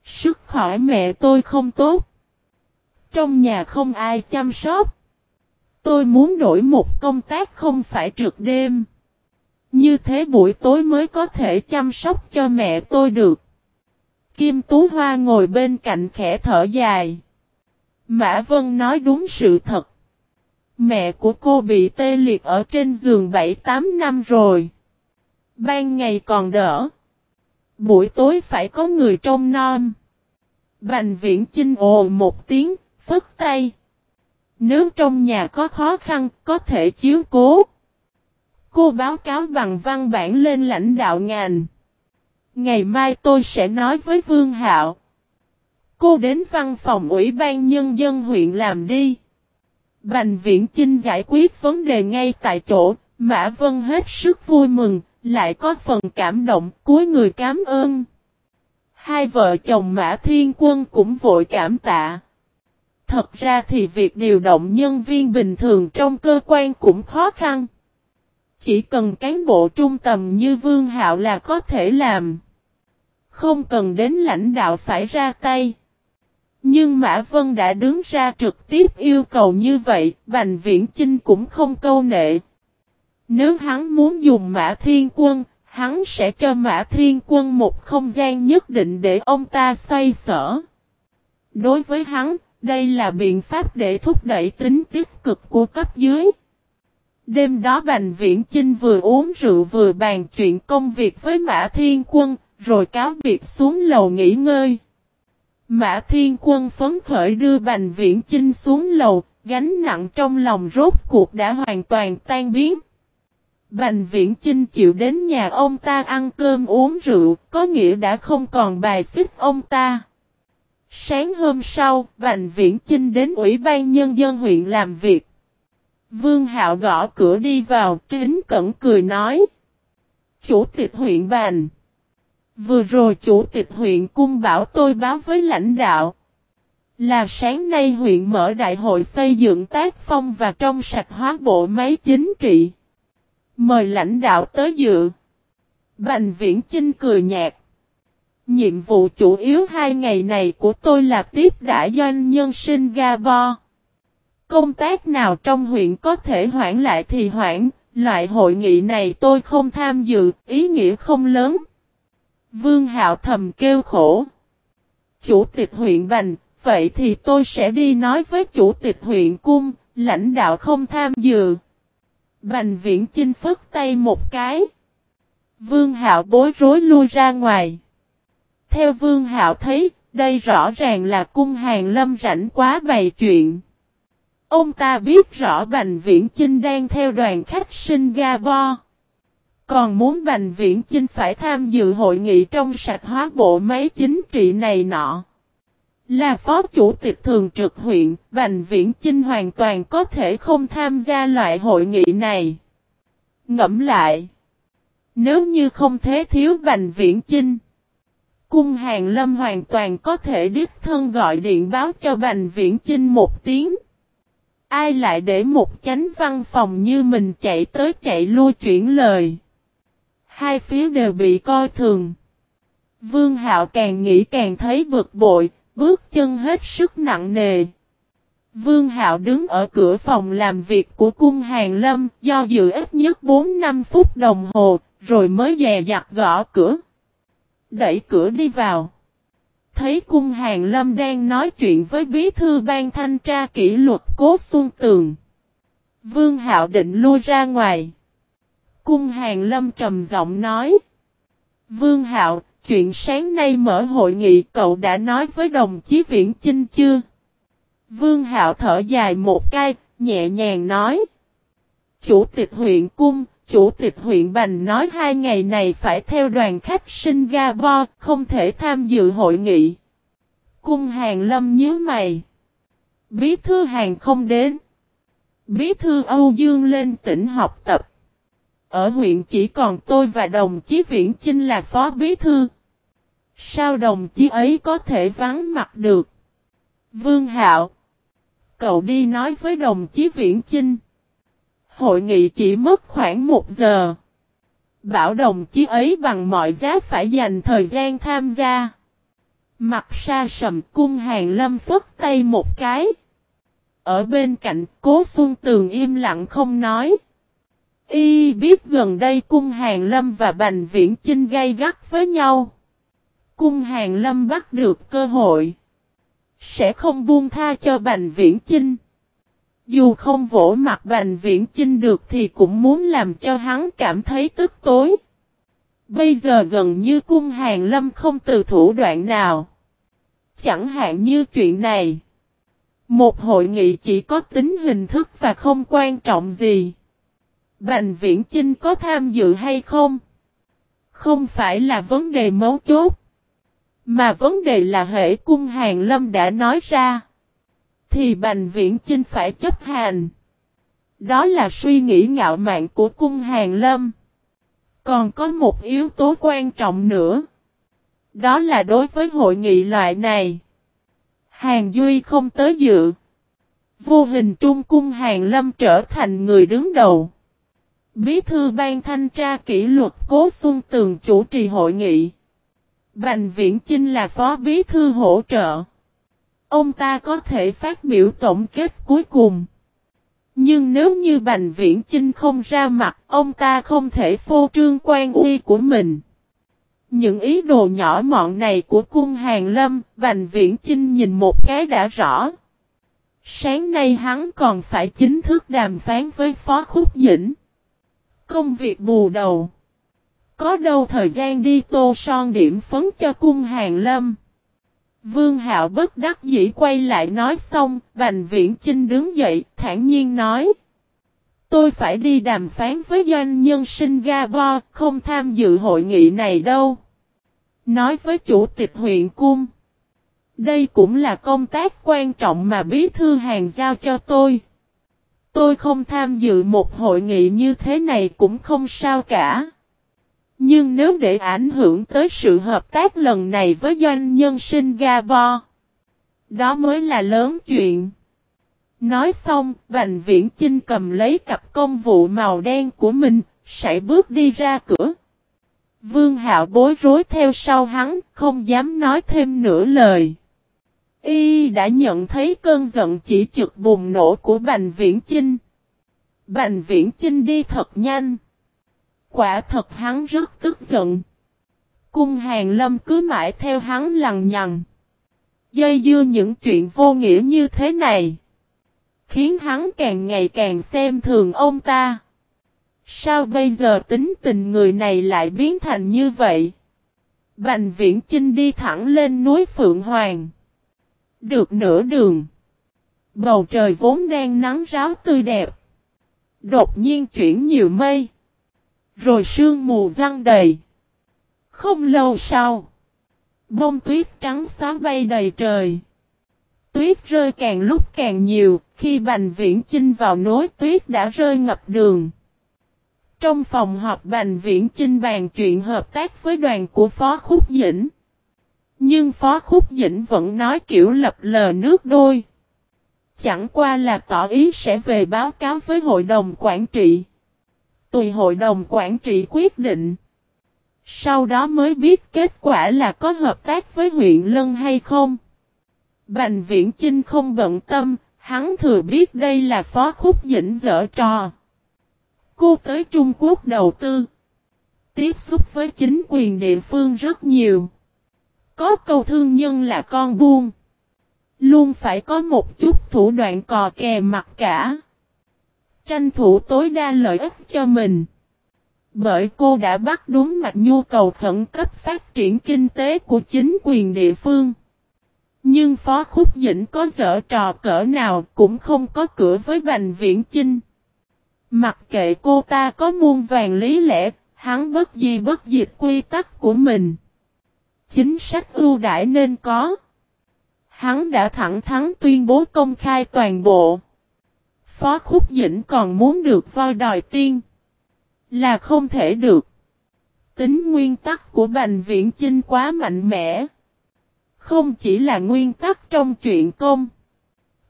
Sức khỏe mẹ tôi không tốt. Trong nhà không ai chăm sóc. Tôi muốn đổi một công tác không phải trượt đêm. Như thế buổi tối mới có thể chăm sóc cho mẹ tôi được. Kim Tú Hoa ngồi bên cạnh khẽ thở dài. Mã Vân nói đúng sự thật. Mẹ của cô bị tê liệt ở trên giường 7-8 năm rồi. Ban ngày còn đỡ. Buổi tối phải có người trông nom. Bành viễn chinh ồ một tiếng, phất tay. Nếu trong nhà có khó khăn, có thể chiếu cố. Cô báo cáo bằng văn bản lên lãnh đạo ngành. Ngày mai tôi sẽ nói với Vương Hạo. Cô đến văn phòng Ủy ban Nhân dân huyện làm đi. Bành Viễn Chinh giải quyết vấn đề ngay tại chỗ, Mã Vân hết sức vui mừng, lại có phần cảm động, cuối người cảm ơn. Hai vợ chồng Mã Thiên Quân cũng vội cảm tạ. Thật ra thì việc điều động nhân viên bình thường trong cơ quan cũng khó khăn. Chỉ cần cán bộ trung tầm như Vương Hạo là có thể làm. Không cần đến lãnh đạo phải ra tay. Nhưng Mã Vân đã đứng ra trực tiếp yêu cầu như vậy, Bành Viễn Chinh cũng không câu nệ. Nếu hắn muốn dùng Mã Thiên Quân, hắn sẽ cho Mã Thiên Quân một không gian nhất định để ông ta xoay sở. Đối với hắn, đây là biện pháp để thúc đẩy tính tích cực của cấp dưới. Đêm đó Bành Viễn Chinh vừa uống rượu vừa bàn chuyện công việc với Mã Thiên Quân, rồi cáo biệt xuống lầu nghỉ ngơi. Mã Thiên Quân phấn khởi đưa Bành Viễn Chinh xuống lầu, gánh nặng trong lòng rốt cuộc đã hoàn toàn tan biến. Bành Viễn trinh chịu đến nhà ông ta ăn cơm uống rượu, có nghĩa đã không còn bài xích ông ta. Sáng hôm sau, Bành Viễn trinh đến Ủy ban Nhân dân huyện làm việc. Vương Hạo gõ cửa đi vào, kính cẩn cười nói. Chủ tịch huyện Bành. Vừa rồi chủ tịch huyện cung bảo tôi báo với lãnh đạo. Là sáng nay huyện mở đại hội xây dựng tác phong và trong sạch hóa bộ máy chính trị. Mời lãnh đạo tới dự. Bành viễn Chinh cười nhạt. Nhiệm vụ chủ yếu hai ngày này của tôi là tiếp đại doanh nhân Singapore. Công tác nào trong huyện có thể hoãn lại thì hoãn, loại hội nghị này tôi không tham dự, ý nghĩa không lớn. Vương Hạo thầm kêu khổ. Chủ tịch huyện Bành, vậy thì tôi sẽ đi nói với chủ tịch huyện Cung, lãnh đạo không tham dự. Bành viễn chinh phất tay một cái. Vương Hạo bối rối lui ra ngoài. Theo Vương Hạo thấy, đây rõ ràng là cung hàng lâm rảnh quá bày chuyện. Ông ta biết rõ Bành Viễn Chinh đang theo đoàn khách Singapore. Còn muốn Bành Viễn Chinh phải tham dự hội nghị trong sạch hóa bộ máy chính trị này nọ. Là phó chủ tịch thường trực huyện, Bành Viễn Chinh hoàn toàn có thể không tham gia loại hội nghị này. Ngẫm lại. Nếu như không thế thiếu Bành Viễn Chinh. Cung Hàng Lâm hoàn toàn có thể đích thân gọi điện báo cho Bành Viễn Chinh một tiếng. Ai lại để một chánh văn phòng như mình chạy tới chạy lui chuyển lời. Hai phía đều bị coi thường. Vương Hạo càng nghĩ càng thấy bực bội, bước chân hết sức nặng nề. Vương Hạo đứng ở cửa phòng làm việc của cung hàng lâm, do dự ít nhất 4-5 phút đồng hồ, rồi mới dè dặt gõ cửa. Đẩy cửa đi vào. Thấy cung hàng lâm đang nói chuyện với bí thư ban thanh tra kỷ luật cố xuân tường. Vương Hạo định lui ra ngoài. Cung hàng lâm trầm giọng nói. Vương Hạo, chuyện sáng nay mở hội nghị cậu đã nói với đồng chí Viễn Chinh chưa? Vương Hạo thở dài một cái, nhẹ nhàng nói. Chủ tịch huyện cung, chủ tịch huyện Bành nói hai ngày này phải theo đoàn khách Singapore, không thể tham dự hội nghị. Cung hàng lâm nhớ mày. Bí thư hàng không đến. Bí thư Âu Dương lên tỉnh học tập. Ở huyện chỉ còn tôi và đồng chí Viễn Chinh là phó bí thư. Sao đồng chí ấy có thể vắng mặt được? Vương Hạo. Cậu đi nói với đồng chí Viễn Chinh. Hội nghị chỉ mất khoảng một giờ. Bảo đồng chí ấy bằng mọi giá phải dành thời gian tham gia. Mặt sa sầm cung hàng lâm phất tay một cái. Ở bên cạnh, cố xuân tường im lặng không nói. Y biết gần đây cung hàng lâm và bành viễn chinh gây gắt với nhau. Cung hàng lâm bắt được cơ hội. Sẽ không buông tha cho bành viễn chinh. Dù không vỗ mặt bành viễn chinh được thì cũng muốn làm cho hắn cảm thấy tức tối. Bây giờ gần như cung hàng lâm không từ thủ đoạn nào. Chẳng hạn như chuyện này. Một hội nghị chỉ có tính hình thức và không quan trọng gì. Bành viễn chinh có tham dự hay không? Không phải là vấn đề mấu chốt. Mà vấn đề là hệ cung hàng lâm đã nói ra. Thì bành viễn chinh phải chấp hành. Đó là suy nghĩ ngạo mạn của cung hàng lâm. Còn có một yếu tố quan trọng nữa. Đó là đối với hội nghị loại này. Hàng Duy không tới dự. Vô hình trung cung hàng lâm trở thành người đứng đầu. Bí thư ban thanh tra kỷ luật Cố Xuân Tường chủ trì hội nghị. Bành Viễn Chinh là phó bí thư hỗ trợ. Ông ta có thể phát biểu tổng kết cuối cùng. Nhưng nếu như Bành Viễn Chinh không ra mặt, ông ta không thể phô trương quan uy của mình. Những ý đồ nhỏ mọn này của cung hàng lâm, Bành Viễn Chinh nhìn một cái đã rõ. Sáng nay hắn còn phải chính thức đàm phán với Phó Khúc Dĩnh. Công việc bù đầu. Có đâu thời gian đi tô son điểm phấn cho cung hàng lâm. Vương Hạo bất đắc dĩ quay lại nói xong, Bành Viễn Chinh đứng dậy, thản nhiên nói. Tôi phải đi đàm phán với doanh nhân Singapore, không tham dự hội nghị này đâu. Nói với chủ tịch huyện cung. Đây cũng là công tác quan trọng mà bí thư hàng giao cho tôi. Tôi không tham dự một hội nghị như thế này cũng không sao cả. Nhưng nếu để ảnh hưởng tới sự hợp tác lần này với doanh nhân Singapore, đó mới là lớn chuyện. Nói xong, Bành Viễn Chinh cầm lấy cặp công vụ màu đen của mình, sải bước đi ra cửa. Vương Hạo bối rối theo sau hắn, không dám nói thêm nửa lời. Y đã nhận thấy cơn giận chỉ trực bùng nổ của Bành Viễn Chinh. Bành Viễn Chinh đi thật nhanh. Quả thật hắn rất tức giận. Cung hàng lâm cứ mãi theo hắn lằng nhằng. Dây dưa những chuyện vô nghĩa như thế này. Khiến hắn càng ngày càng xem thường ông ta. Sao bây giờ tính tình người này lại biến thành như vậy? Bành viễn Chinh đi thẳng lên núi Phượng Hoàng. Được nửa đường. Bầu trời vốn đang nắng ráo tươi đẹp. Đột nhiên chuyển nhiều mây. Rồi sương mù răng đầy. Không lâu sau. Bông tuyết trắng xóa bay đầy trời. Tuyết rơi càng lúc càng nhiều, khi Bành Viễn Chinh vào nối tuyết đã rơi ngập đường. Trong phòng họp Bành Viễn Chinh bàn chuyện hợp tác với đoàn của Phó Khúc Dĩnh. Nhưng Phó Khúc Dĩnh vẫn nói kiểu lập lờ nước đôi. Chẳng qua là tỏ ý sẽ về báo cáo với hội đồng quản trị. Tùy hội đồng quản trị quyết định. Sau đó mới biết kết quả là có hợp tác với huyện Lân hay không. Bành Viễn Chinh không bận tâm, hắn thừa biết đây là phó khúc dĩnh dở trò. Cô tới Trung Quốc đầu tư. Tiếp xúc với chính quyền địa phương rất nhiều. Có câu thương nhân là con buôn. Luôn phải có một chút thủ đoạn cò kè mặt cả. Tranh thủ tối đa lợi ích cho mình. Bởi cô đã bắt đúng mạch nhu cầu khẩn cấp phát triển kinh tế của chính quyền địa phương. Nhưng Phó Khúc Dĩnh có dở trò cỡ nào cũng không có cửa với Bành Viễn Chinh. Mặc kệ cô ta có muôn vàng lý lẽ, hắn bất gì bất dịch quy tắc của mình. Chính sách ưu đãi nên có. Hắn đã thẳng thắn tuyên bố công khai toàn bộ. Phó Khúc Dĩnh còn muốn được voi đòi tiên. Là không thể được. Tính nguyên tắc của Bành Viễn Chinh quá mạnh mẽ. Không chỉ là nguyên tắc trong chuyện công.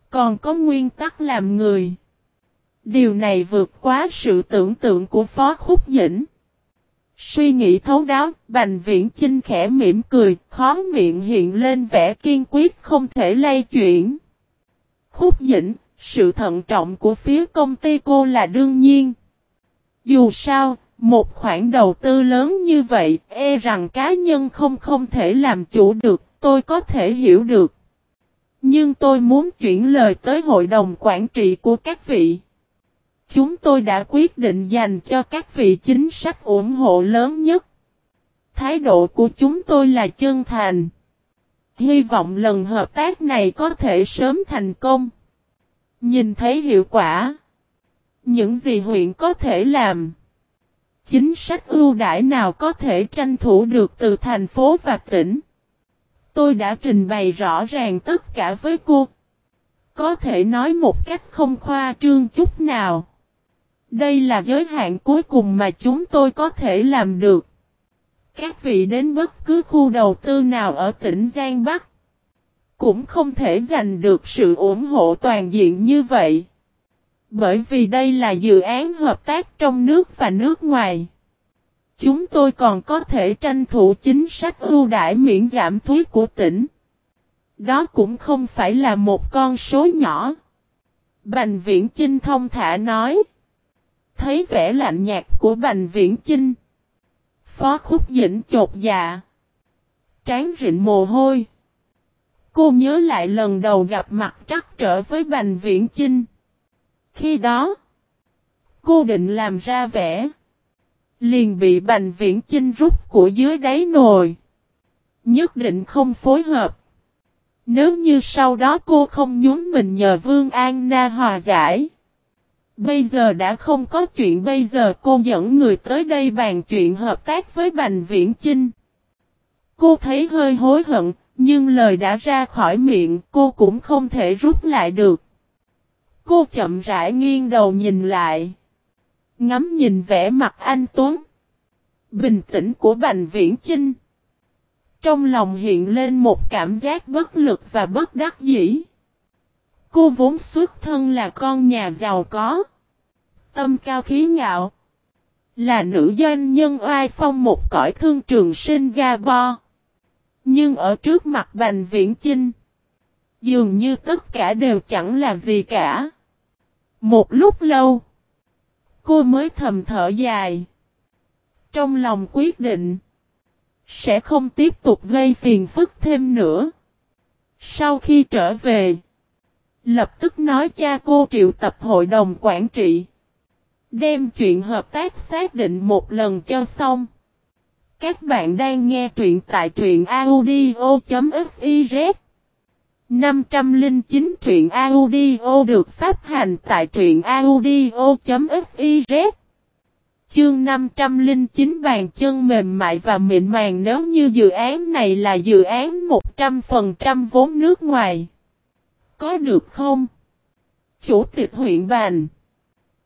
Còn có nguyên tắc làm người. Điều này vượt quá sự tưởng tượng của Phó Khúc Dĩnh. Suy nghĩ thấu đáo, Bành Viễn Chinh khẽ mỉm cười, khó miệng hiện lên vẻ kiên quyết không thể lay chuyển. Khúc Dĩnh, sự thận trọng của phía công ty cô là đương nhiên. Dù sao, một khoản đầu tư lớn như vậy, e rằng cá nhân không không thể làm chủ được, tôi có thể hiểu được. Nhưng tôi muốn chuyển lời tới hội đồng quản trị của các vị. Chúng tôi đã quyết định dành cho các vị chính sách ủng hộ lớn nhất. Thái độ của chúng tôi là chân thành. Hy vọng lần hợp tác này có thể sớm thành công. Nhìn thấy hiệu quả. Những gì huyện có thể làm. Chính sách ưu đãi nào có thể tranh thủ được từ thành phố và tỉnh. Tôi đã trình bày rõ ràng tất cả với cô. Có thể nói một cách không khoa trương chút nào. Đây là giới hạn cuối cùng mà chúng tôi có thể làm được. Các vị đến bất cứ khu đầu tư nào ở tỉnh Giang Bắc cũng không thể giành được sự ủng hộ toàn diện như vậy. Bởi vì đây là dự án hợp tác trong nước và nước ngoài. Chúng tôi còn có thể tranh thủ chính sách ưu đãi miễn giảm thuế của tỉnh. Đó cũng không phải là một con số nhỏ. Bành viễn Chinh thông thả nói. Thấy vẻ lạnh nhạt của Bành Viễn Chinh. Phó khúc dĩnh chột dạ. Tráng rịn mồ hôi. Cô nhớ lại lần đầu gặp mặt trắc trở với Bành Viễn Chinh. Khi đó, cô định làm ra vẻ. Liền bị Bành Viễn Chinh rút của dưới đáy nồi. Nhất định không phối hợp. Nếu như sau đó cô không nhún mình nhờ Vương An Na hòa giải. Bây giờ đã không có chuyện bây giờ cô dẫn người tới đây bàn chuyện hợp tác với Bành Viễn Chinh. Cô thấy hơi hối hận, nhưng lời đã ra khỏi miệng, cô cũng không thể rút lại được. Cô chậm rãi nghiêng đầu nhìn lại. Ngắm nhìn vẻ mặt anh Tuấn. Bình tĩnh của Bành Viễn Chinh. Trong lòng hiện lên một cảm giác bất lực và bất đắc dĩ. Cô vốn xuất thân là con nhà giàu có. Tâm cao khí ngạo. Là nữ doanh nhân oai phong một cõi thương trường sinh ga bo. Nhưng ở trước mặt Bành Viễn Chinh. Dường như tất cả đều chẳng là gì cả. Một lúc lâu. Cô mới thầm thở dài. Trong lòng quyết định. Sẽ không tiếp tục gây phiền phức thêm nữa. Sau khi trở về. Lập tức nói cha cô triệu tập hội đồng quản trị. Đem chuyện hợp tác xác định một lần cho xong. Các bạn đang nghe truyện tại truyện audio.fiz 509 truyện audio được phát hành tại truyện audio.fiz Chương 509 bàn chân mềm mại và mịn màng nếu như dự án này là dự án 100% vốn nước ngoài. Có được không? Chủ tịch huyện bàn.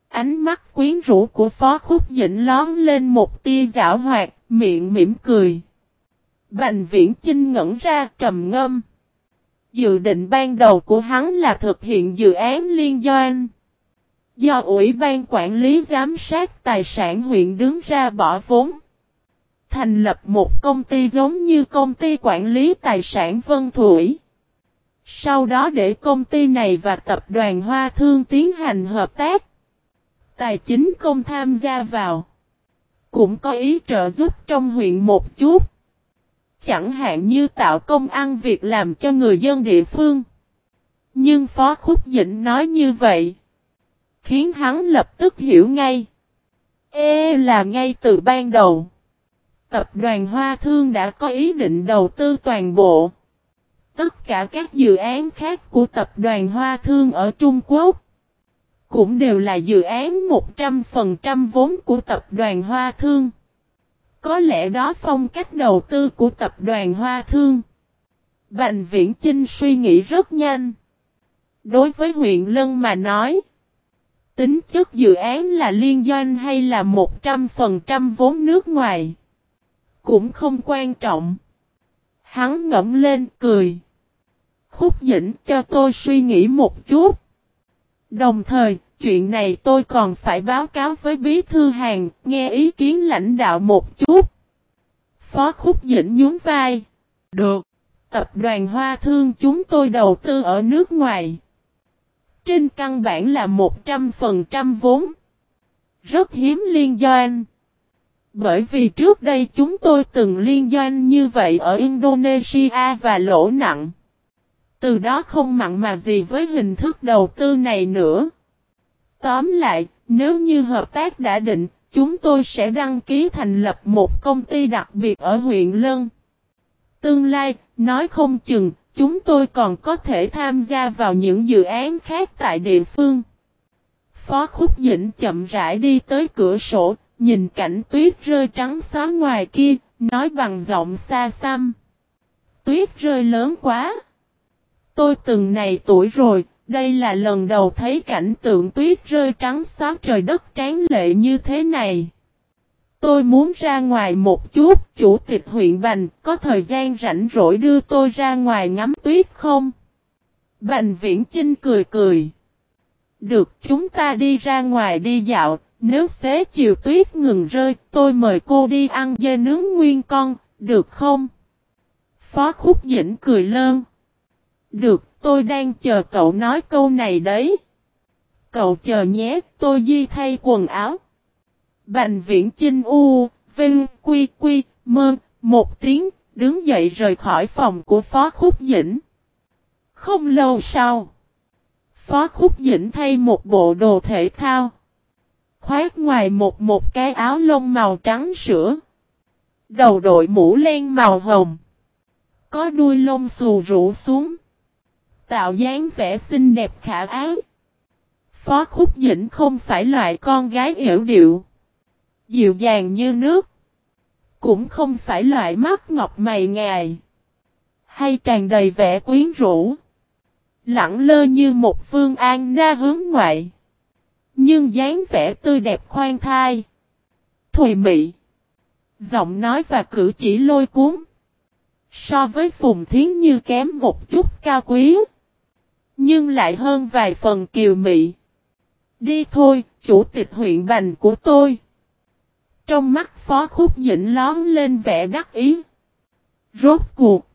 Ánh mắt quyến rũ của Phó Khúc Dĩnh lón lên một tia giảo hoạt, miệng mỉm cười. Bành viễn chinh ngẩn ra trầm ngâm. Dự định ban đầu của hắn là thực hiện dự án liên doanh. Do Ủy ban Quản lý Giám sát Tài sản huyện đứng ra bỏ vốn. Thành lập một công ty giống như công ty quản lý tài sản Vân Thủy. Sau đó để công ty này và tập đoàn Hoa Thương tiến hành hợp tác. Tài chính công tham gia vào. Cũng có ý trợ giúp trong huyện một chút. Chẳng hạn như tạo công ăn việc làm cho người dân địa phương. Nhưng Phó Khúc Dĩnh nói như vậy. Khiến hắn lập tức hiểu ngay. Ê, là ngay từ ban đầu. Tập đoàn Hoa Thương đã có ý định đầu tư toàn bộ. Tất cả các dự án khác của tập đoàn Hoa Thương ở Trung Quốc. Cũng đều là dự án 100% vốn của tập đoàn Hoa Thương. Có lẽ đó phong cách đầu tư của tập đoàn Hoa Thương. Bành Viễn Chinh suy nghĩ rất nhanh. Đối với huyện Lân mà nói. Tính chất dự án là liên doanh hay là 100% vốn nước ngoài. Cũng không quan trọng. Hắn ngẫm lên cười. Khúc dĩnh cho tôi suy nghĩ một chút. Đồng thời, chuyện này tôi còn phải báo cáo với bí thư hàng, nghe ý kiến lãnh đạo một chút. Phó Khúc Dĩnh nhún vai. Được. Tập đoàn Hoa Thương chúng tôi đầu tư ở nước ngoài. Trên căn bản là 100% vốn. Rất hiếm liên doanh. Bởi vì trước đây chúng tôi từng liên doanh như vậy ở Indonesia và lỗ nặng. Từ đó không mặn mà gì với hình thức đầu tư này nữa. Tóm lại, nếu như hợp tác đã định, chúng tôi sẽ đăng ký thành lập một công ty đặc biệt ở huyện Lân. Tương lai, nói không chừng, chúng tôi còn có thể tham gia vào những dự án khác tại địa phương. Phó Khúc Dĩnh chậm rãi đi tới cửa sổ, nhìn cảnh tuyết rơi trắng xóa ngoài kia, nói bằng giọng xa xăm. Tuyết rơi lớn quá. Tôi từng này tuổi rồi, đây là lần đầu thấy cảnh tượng tuyết rơi trắng xóa trời đất tráng lệ như thế này. Tôi muốn ra ngoài một chút, chủ tịch huyện Bành, có thời gian rảnh rỗi đưa tôi ra ngoài ngắm tuyết không? Bành viễn Chinh cười cười. Được, chúng ta đi ra ngoài đi dạo, nếu xế chiều tuyết ngừng rơi, tôi mời cô đi ăn dê nướng nguyên con, được không? Phó Khúc Dĩnh cười lơn. Được, tôi đang chờ cậu nói câu này đấy. Cậu chờ nhé, tôi di thay quần áo. Bành viễn chinh u, vinh, quy, quy, mơ, một tiếng, đứng dậy rời khỏi phòng của Phó Khúc Dĩnh. Không lâu sau, Phó Khúc Dĩnh thay một bộ đồ thể thao. Khoát ngoài một một cái áo lông màu trắng sữa. Đầu đội mũ len màu hồng. Có đuôi lông xù rũ xuống tạo dáng vẻ xinh đẹp khả ái. Phó Khúc Dĩnh không phải loại con gái hiểu điệu, dịu dàng như nước, cũng không phải loại mắt ngọc mày ngài, hay tràn đầy vẻ quyến rũ, lẳng lơ như một phương an na hướng ngoại, nhưng dáng vẻ tươi đẹp khoan thai, thùy mị, giọng nói và cử chỉ lôi cuốn. So với Phùng Thiến Như kém một chút cao quý. Nhưng lại hơn vài phần kiều mị. Đi thôi, chủ tịch huyện bành của tôi. Trong mắt phó khúc dĩnh lón lên vẻ đắc ý. Rốt cuộc.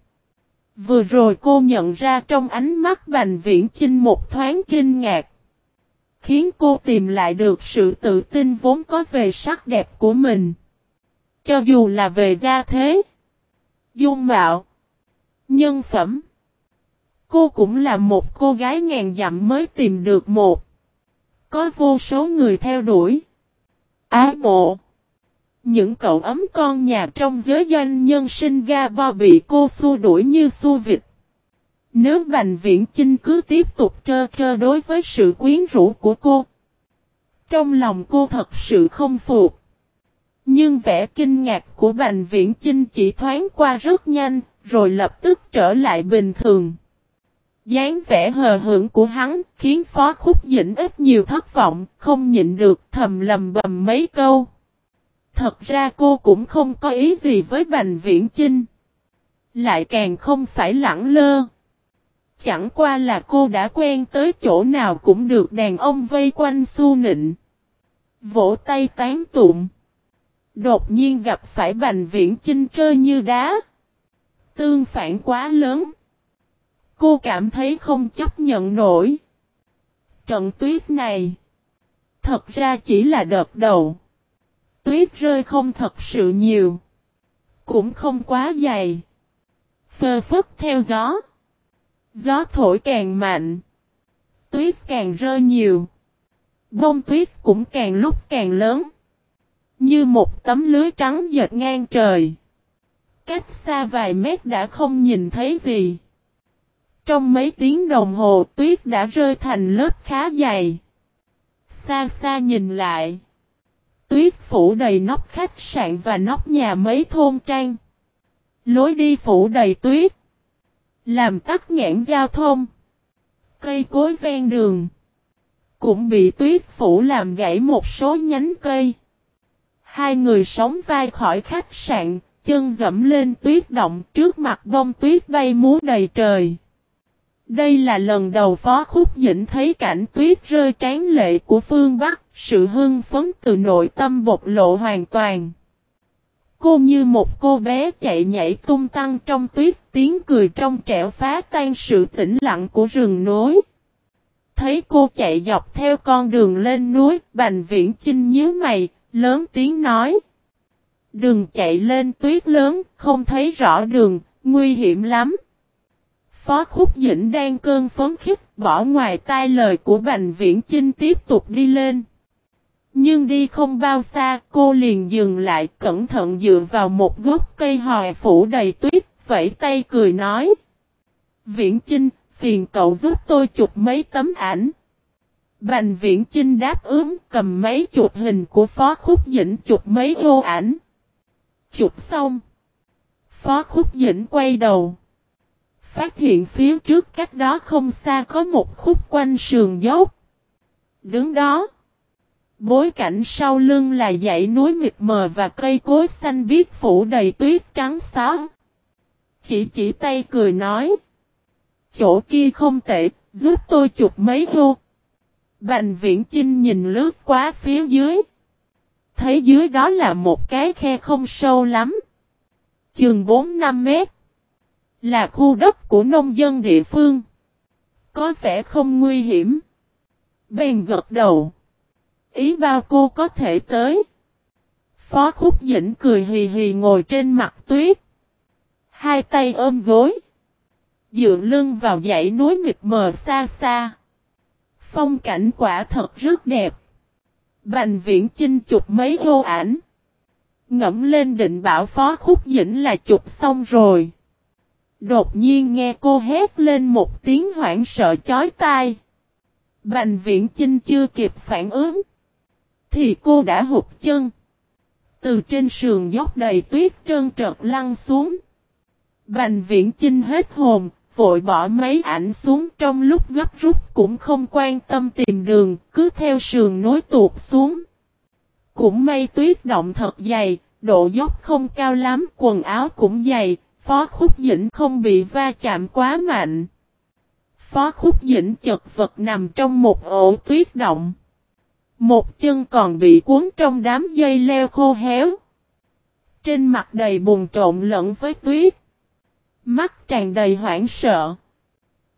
Vừa rồi cô nhận ra trong ánh mắt bành viễn chinh một thoáng kinh ngạc. Khiến cô tìm lại được sự tự tin vốn có về sắc đẹp của mình. Cho dù là về gia thế. Dung mạo. Nhân phẩm. Cô cũng là một cô gái ngàn dặm mới tìm được một. Có vô số người theo đuổi. ái mộ. Những cậu ấm con nhà trong giới doanh nhân sinh ga bo bị cô xua đuổi như xua vịt. Nếu Bành Viễn Chinh cứ tiếp tục trơ trơ đối với sự quyến rũ của cô. Trong lòng cô thật sự không phục. Nhưng vẻ kinh ngạc của Bành Viễn Chinh chỉ thoáng qua rất nhanh, rồi lập tức trở lại bình thường dáng vẻ hờ hững của hắn khiến Phó Khúc Dĩnh ít nhiều thất vọng, không nhịn được thầm lầm bầm mấy câu. Thật ra cô cũng không có ý gì với Bành Viễn Chinh. Lại càng không phải lẳng lơ. Chẳng qua là cô đã quen tới chỗ nào cũng được đàn ông vây quanh su nịnh. Vỗ tay tán tụng. Đột nhiên gặp phải Bành Viễn Chinh trơ như đá. Tương phản quá lớn. Cô cảm thấy không chấp nhận nổi. Trận tuyết này. Thật ra chỉ là đợt đầu. Tuyết rơi không thật sự nhiều. Cũng không quá dày. Phơ phất theo gió. Gió thổi càng mạnh. Tuyết càng rơi nhiều. Bông tuyết cũng càng lúc càng lớn. Như một tấm lưới trắng dệt ngang trời. Cách xa vài mét đã không nhìn thấy gì. Trong mấy tiếng đồng hồ tuyết đã rơi thành lớp khá dày. Xa xa nhìn lại. Tuyết phủ đầy nóc khách sạn và nóc nhà mấy thôn trang. Lối đi phủ đầy tuyết. Làm tắc nghẽn giao thông. Cây cối ven đường. Cũng bị tuyết phủ làm gãy một số nhánh cây. Hai người sống vai khỏi khách sạn, chân dẫm lên tuyết động trước mặt bông tuyết bay múa đầy trời. Đây là lần đầu Phó Khúc Dĩnh thấy cảnh tuyết rơi tráng lệ của phương Bắc, sự hưng phấn từ nội tâm bộc lộ hoàn toàn. Cô như một cô bé chạy nhảy tung tăng trong tuyết, tiếng cười trong trẻo phá tan sự tĩnh lặng của rừng núi. Thấy cô chạy dọc theo con đường lên núi, Bành Viễn Chinh nhíu mày, lớn tiếng nói. Đừng chạy lên tuyết lớn, không thấy rõ đường, nguy hiểm lắm. Phó Khúc Dĩnh đang cơn phấn khích, bỏ ngoài tai lời của Bành Viễn Chinh tiếp tục đi lên. Nhưng đi không bao xa, cô liền dừng lại cẩn thận dựa vào một gốc cây hòe phủ đầy tuyết, vẫy tay cười nói. Viễn Chinh, phiền cậu giúp tôi chụp mấy tấm ảnh. Bành Viễn Chinh đáp ứng cầm mấy chụp hình của Phó Khúc Dĩnh chụp mấy ô ảnh. Chụp xong. Phó Khúc Dĩnh quay đầu phát hiện phía trước cách đó không xa có một khúc quanh sườn dốc. Đứng đó, bối cảnh sau lưng là dãy núi mịt mờ và cây cối xanh biếc phủ đầy tuyết trắng xóa. Chỉ chỉ tay cười nói, chỗ kia không tệ, giúp tôi chụp mấy hô. Bành viễn trinh nhìn lướt qua phía dưới. Thấy dưới đó là một cái khe không sâu lắm. Chừng 4-5 mét. Là khu đất của nông dân địa phương. Có vẻ không nguy hiểm. Bèn gật đầu. Ý bao cô có thể tới. Phó Khúc Dĩnh cười hì hì ngồi trên mặt tuyết. Hai tay ôm gối. Dựa lưng vào dãy núi mịt mờ xa xa. Phong cảnh quả thật rất đẹp. Bành viễn chinh chụp mấy hô ảnh. Ngẫm lên định bảo Phó Khúc Dĩnh là chụp xong rồi. Đột nhiên nghe cô hét lên một tiếng hoảng sợ chói tai. Bành viễn Trinh chưa kịp phản ứng. Thì cô đã hụt chân. Từ trên sườn dốc đầy tuyết trơn trợt lăn xuống. Bành viễn Trinh hết hồn, vội bỏ mấy ảnh xuống trong lúc gấp rút cũng không quan tâm tìm đường, cứ theo sườn nối tuột xuống. Cũng may tuyết động thật dày, độ dốc không cao lắm, quần áo cũng dày, Phó Khúc Dĩnh không bị va chạm quá mạnh. Phó Khúc Dĩnh chật vật nằm trong một ổ tuyết động. Một chân còn bị cuốn trong đám dây leo khô héo. Trên mặt đầy bùn trộn lẫn với tuyết. Mắt tràn đầy hoảng sợ.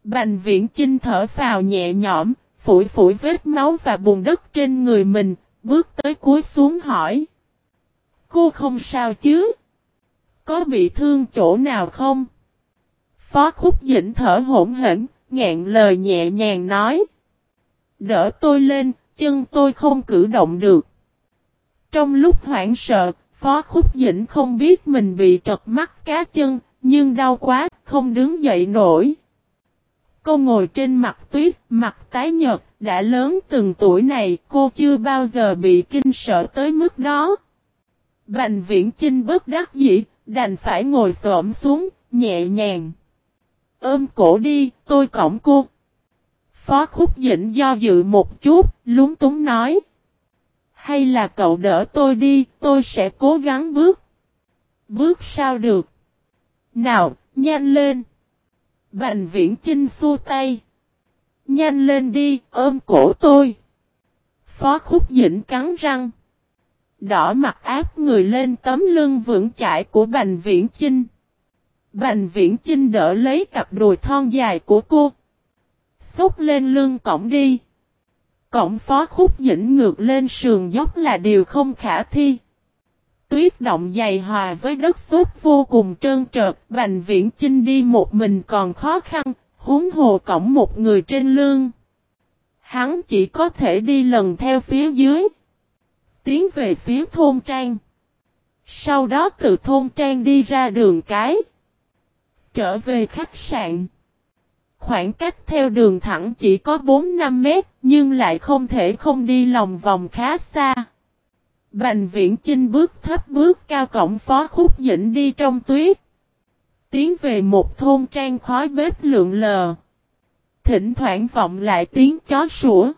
Bành viễn chinh thở phào nhẹ nhõm, phủi phủi vết máu và bùn đất trên người mình, bước tới cuối xuống hỏi. Cô không sao chứ? Có bị thương chỗ nào không? Phó khúc dĩnh thở hỗn hển, ngẹn lời nhẹ nhàng nói. Đỡ tôi lên, chân tôi không cử động được. Trong lúc hoảng sợ, Phó Khúc Dĩnh không biết mình bị trật mắt cá chân, nhưng đau quá, không đứng dậy nổi. Cô ngồi trên mặt tuyết, mặt tái nhợt, đã lớn từng tuổi này, cô chưa bao giờ bị kinh sợ tới mức đó. Bành viễn Trinh bất đắc dĩ, đành phải ngồi xổm xuống, nhẹ nhàng. Ôm cổ đi, tôi cõng cô. Phó Khúc Dĩnh do dự một chút, lúng túng nói. Hay là cậu đỡ tôi đi, tôi sẽ cố gắng bước. Bước sao được? Nào, nhanh lên. Bành viễn Trinh xua tay. Nhanh lên đi, ôm cổ tôi. Phó Khúc Dĩnh cắn răng. Đỏ mặt áp người lên tấm lưng vững chãi của Bành Viễn Chinh. Bành Viễn Chinh đỡ lấy cặp đùi thon dài của cô. Xúc lên lưng cổng đi. Cổng phó khúc dĩnh ngược lên sườn dốc là điều không khả thi. Tuyết động dày hòa với đất xốp vô cùng trơn trợt. Bành Viễn Chinh đi một mình còn khó khăn, huống hồ cổng một người trên lương. Hắn chỉ có thể đi lần theo phía dưới tiến về phía thôn trang. Sau đó từ thôn trang đi ra đường cái. Trở về khách sạn. Khoảng cách theo đường thẳng chỉ có 4-5 mét, nhưng lại không thể không đi lòng vòng khá xa. Bành viễn chinh bước thấp bước cao cổng phó khúc dĩnh đi trong tuyết. Tiến về một thôn trang khói bếp lượng lờ. Thỉnh thoảng vọng lại tiếng chó sủa.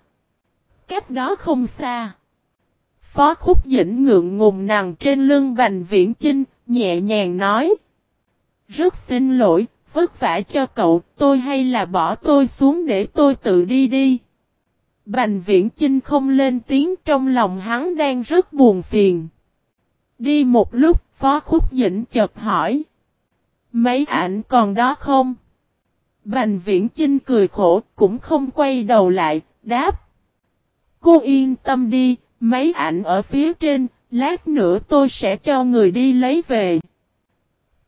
Cách đó không xa. Phó khúc dĩnh ngượng ngùng nằm trên lưng Bành Viễn Chinh, nhẹ nhàng nói. Rất xin lỗi, vất vả cho cậu, tôi hay là bỏ tôi xuống để tôi tự đi đi. Bành Viễn Chinh không lên tiếng trong lòng hắn đang rất buồn phiền. Đi một lúc, Phó Khúc Dĩnh chợt hỏi. Mấy ảnh còn đó không? Bành Viễn Chinh cười khổ, cũng không quay đầu lại, đáp. Cô yên tâm đi, Mấy ảnh ở phía trên, lát nữa tôi sẽ cho người đi lấy về.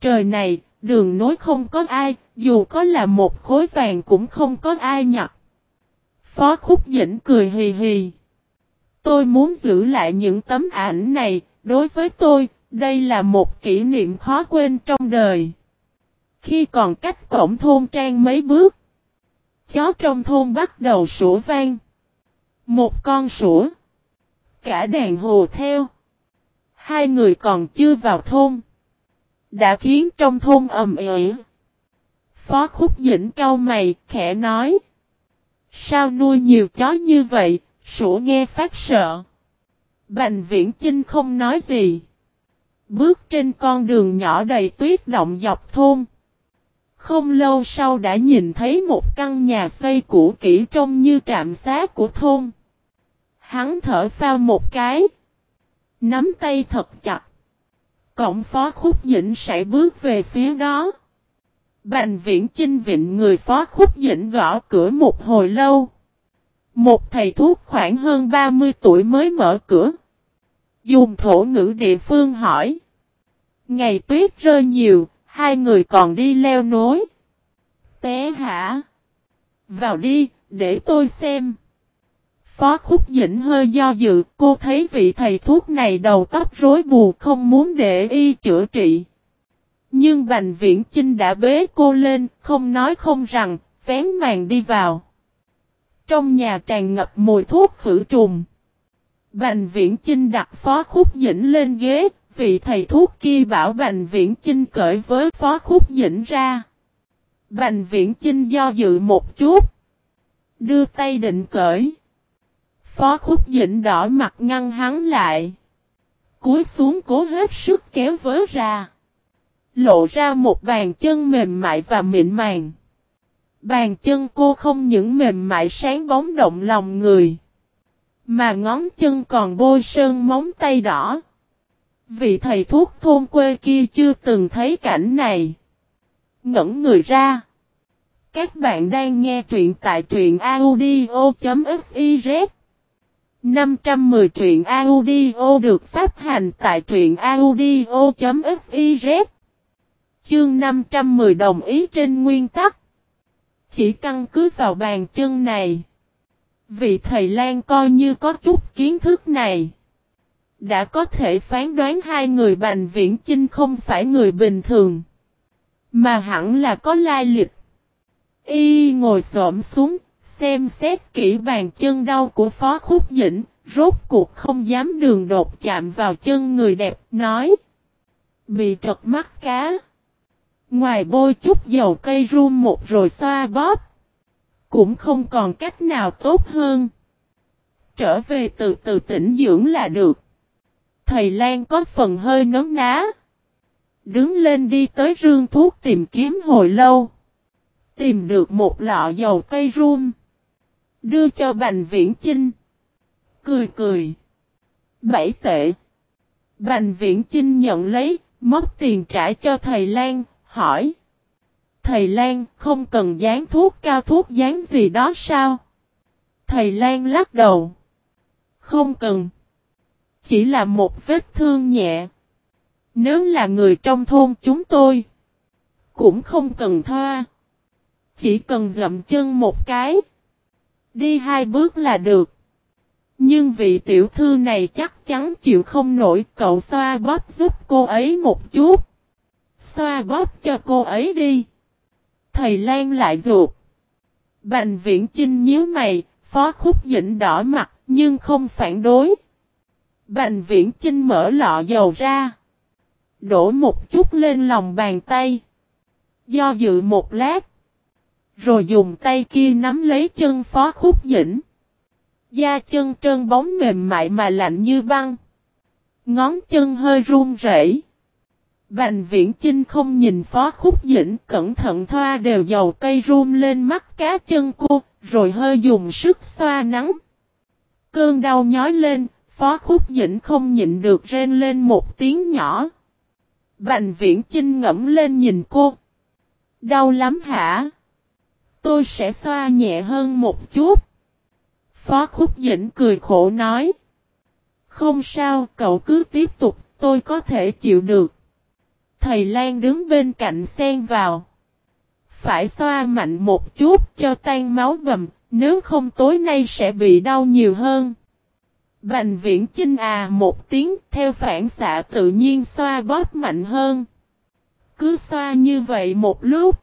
Trời này, đường nối không có ai, dù có là một khối vàng cũng không có ai nhặt. Phó Khúc Dĩnh cười hì hì. Tôi muốn giữ lại những tấm ảnh này, đối với tôi, đây là một kỷ niệm khó quên trong đời. Khi còn cách cổng thôn trang mấy bước, chó trong thôn bắt đầu sủa vang. Một con sủa cả đàn hồ theo. Hai người còn chưa vào thôn. Đã khiến trong thôn ầm ĩ. Phó khúc dĩnh cao mày, khẽ nói. Sao nuôi nhiều chó như vậy, sủa nghe phát sợ. Bành viễn Trinh không nói gì. Bước trên con đường nhỏ đầy tuyết động dọc thôn. Không lâu sau đã nhìn thấy một căn nhà xây cũ kỹ trông như trạm xá của thôn. Hắn thở phao một cái. Nắm tay thật chặt. cộng phó khúc dĩnh sẽ bước về phía đó. Bành viễn chinh vịnh người phó khúc dĩnh gõ cửa một hồi lâu. Một thầy thuốc khoảng hơn 30 tuổi mới mở cửa. Dùng thổ ngữ địa phương hỏi. Ngày tuyết rơi nhiều, hai người còn đi leo nối. Té hả? Vào đi, để tôi xem. Phó Khúc Dĩnh hơi do dự, cô thấy vị thầy thuốc này đầu tóc rối bù không muốn để y chữa trị. Nhưng Bành Viễn Chinh đã bế cô lên, không nói không rằng, vén màn đi vào. Trong nhà tràn ngập mùi thuốc khử trùng. Bành Viễn Chinh đặt Phó Khúc Dĩnh lên ghế, vị thầy thuốc kia bảo Bành Viễn Chinh cởi với Phó Khúc Dĩnh ra. Bành Viễn Chinh do dự một chút. Đưa tay định cởi. Phó khúc dĩnh đỏ mặt ngăn hắn lại. Cúi xuống cố hết sức kéo vớ ra. Lộ ra một bàn chân mềm mại và mịn màng. Bàn chân cô không những mềm mại sáng bóng động lòng người. Mà ngón chân còn bôi sơn móng tay đỏ. Vị thầy thuốc thôn quê kia chưa từng thấy cảnh này. Ngẩn người ra. Các bạn đang nghe truyện tại truyện audio.fif 510 truyện audio được phát hành tại truyện audio.fiz Chương 510 đồng ý trên nguyên tắc Chỉ căn cứ vào bàn chân này Vị thầy Lan coi như có chút kiến thức này Đã có thể phán đoán hai người Bành Viễn Chinh không phải người bình thường. Mà hẳn là có lai lịch. Y ngồi xổm xuống, xem xét kỹ bàn chân đau của Phó Khúc Dĩnh, rốt cuộc không dám đường đột chạm vào chân người đẹp, nói. Bị trật mắt cá. Ngoài bôi chút dầu cây rum một rồi xoa bóp. Cũng không còn cách nào tốt hơn. Trở về từ từ tỉnh dưỡng là được. Thầy Lan có phần hơi nấm ná. Đứng lên đi tới rương thuốc tìm kiếm hồi lâu. Tìm được một lọ dầu cây rum. Đưa cho Bành Viễn Chinh. Cười cười. Bảy tệ. Bành Viễn Chinh nhận lấy, móc tiền trả cho thầy Lan, hỏi. Thầy Lan không cần dán thuốc cao thuốc dán gì đó sao? Thầy Lan lắc đầu. Không cần. Chỉ là một vết thương nhẹ. Nếu là người trong thôn chúng tôi. Cũng không cần thoa. Chỉ cần dậm chân một cái. Đi hai bước là được. Nhưng vị tiểu thư này chắc chắn chịu không nổi cậu xoa bóp giúp cô ấy một chút. Xoa bóp cho cô ấy đi. Thầy Lan lại ruột. Bành viễn chinh nhíu mày, phó khúc dĩnh đỏ mặt nhưng không phản đối. Bành viễn chinh mở lọ dầu ra. Đổ một chút lên lòng bàn tay. Do dự một lát. Rồi dùng tay kia nắm lấy chân phó khúc dĩnh. Da chân trơn bóng mềm mại mà lạnh như băng. Ngón chân hơi run rẩy. Bành viễn chinh không nhìn phó khúc dĩnh cẩn thận thoa đều dầu cây run lên mắt cá chân cô, rồi hơi dùng sức xoa nắng. Cơn đau nhói lên, phó khúc dĩnh không nhịn được rên lên một tiếng nhỏ. Bành viễn chinh ngẫm lên nhìn cô. Đau lắm hả? Tôi sẽ xoa nhẹ hơn một chút. Phó khúc dĩnh cười khổ nói. Không sao, cậu cứ tiếp tục, tôi có thể chịu được. Thầy Lan đứng bên cạnh xen vào. Phải xoa mạnh một chút cho tan máu bầm, nếu không tối nay sẽ bị đau nhiều hơn. Bành viễn chinh à một tiếng theo phản xạ tự nhiên xoa bóp mạnh hơn. Cứ xoa như vậy một lúc.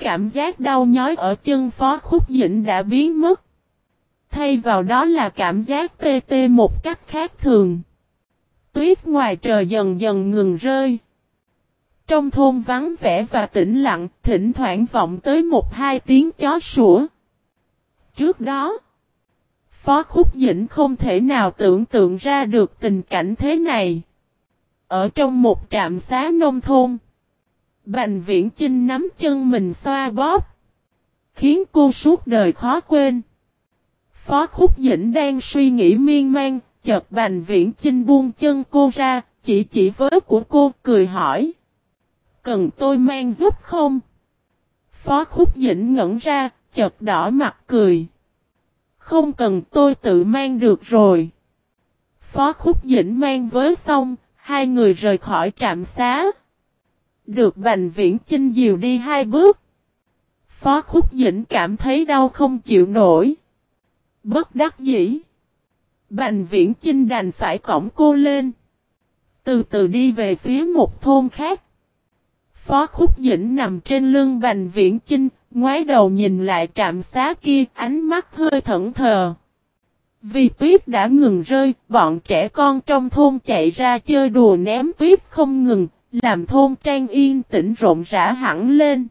Cảm giác đau nhói ở chân phó khúc dĩnh đã biến mất. Thay vào đó là cảm giác tê tê một cách khác thường. Tuyết ngoài trời dần dần ngừng rơi. Trong thôn vắng vẻ và tĩnh lặng, thỉnh thoảng vọng tới một hai tiếng chó sủa. Trước đó, Phó Khúc Dĩnh không thể nào tưởng tượng ra được tình cảnh thế này. Ở trong một trạm xá nông thôn, Bành Viễn Chinh nắm chân mình xoa bóp, khiến cô suốt đời khó quên. Phó Khúc Dĩnh đang suy nghĩ miên man, chợt Bành Viễn Chinh buông chân cô ra, chỉ chỉ với của cô cười hỏi. Cần tôi mang giúp không? Phó Khúc Dĩnh ngẩn ra, chợt đỏ mặt cười. Không cần tôi tự mang được rồi. Phó Khúc Dĩnh mang với xong, hai người rời khỏi trạm xá. Được Bành Viễn Chinh dìu đi hai bước. Phó Khúc Dĩnh cảm thấy đau không chịu nổi. Bất đắc dĩ. Bành Viễn Chinh đành phải cổng cô lên. Từ từ đi về phía một thôn khác. Phó Khúc Dĩnh nằm trên lưng Bành Viễn Chinh, ngoái đầu nhìn lại trạm xá kia, ánh mắt hơi thẫn thờ. Vì tuyết đã ngừng rơi, bọn trẻ con trong thôn chạy ra chơi đùa ném tuyết không ngừng, làm thôn trang yên tĩnh rộn rã hẳn lên.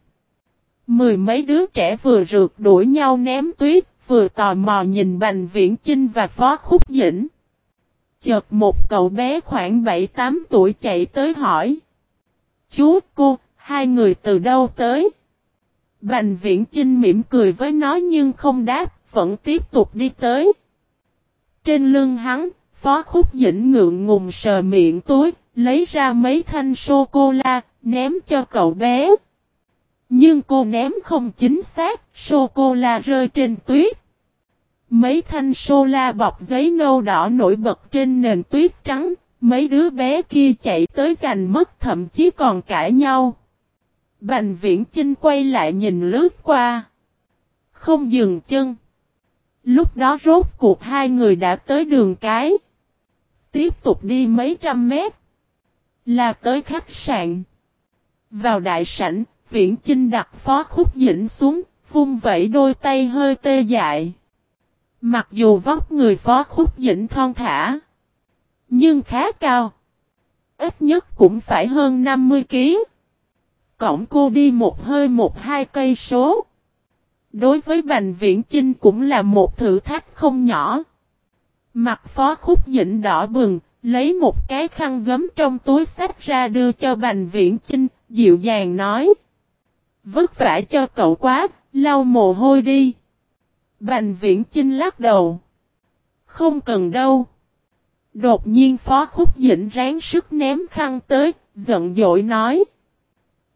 Mười mấy đứa trẻ vừa rượt đuổi nhau ném tuyết, vừa tò mò nhìn Bành Viễn Chinh và Phó Khúc Dĩnh. Chợt một cậu bé khoảng 7-8 tuổi chạy tới hỏi. Chú, cô, hai người từ đâu tới? Bành Viễn Chinh mỉm cười với nó nhưng không đáp, vẫn tiếp tục đi tới. Trên lưng hắn, Phó Khúc Dĩnh ngượng ngùng sờ miệng túi, lấy ra mấy thanh sô-cô-la, ném cho cậu bé. Nhưng cô ném không chính xác, sô-cô-la rơi trên tuyết. Mấy thanh sô-la bọc giấy nâu đỏ nổi bật trên nền tuyết trắng, mấy đứa bé kia chạy tới giành mất thậm chí còn cãi nhau. Bành viễn Trinh quay lại nhìn lướt qua. Không dừng chân. Lúc đó rốt cuộc hai người đã tới đường cái. Tiếp tục tục đi mấy trăm mét. Là tới khách sạn. Vào đại sảnh, Viễn Chinh đặt phó khúc dĩnh xuống, vung vẫy đôi tay hơi tê dại. Mặc dù vóc người phó khúc dĩnh thon thả, nhưng khá cao. Ít nhất cũng phải hơn 50 kg. Cổng cô đi một hơi một hai cây số. Đối với Bành Viễn Chinh cũng là một thử thách không nhỏ. Mặt phó khúc dĩnh đỏ bừng, lấy một cái khăn gấm trong túi sách ra đưa cho Bành Viễn Chinh, dịu dàng nói. Vất vả cho cậu quá, lau mồ hôi đi. Bành Viễn Chinh lắc đầu. Không cần đâu. Đột nhiên phó khúc dĩnh ráng sức ném khăn tới, giận dỗi nói.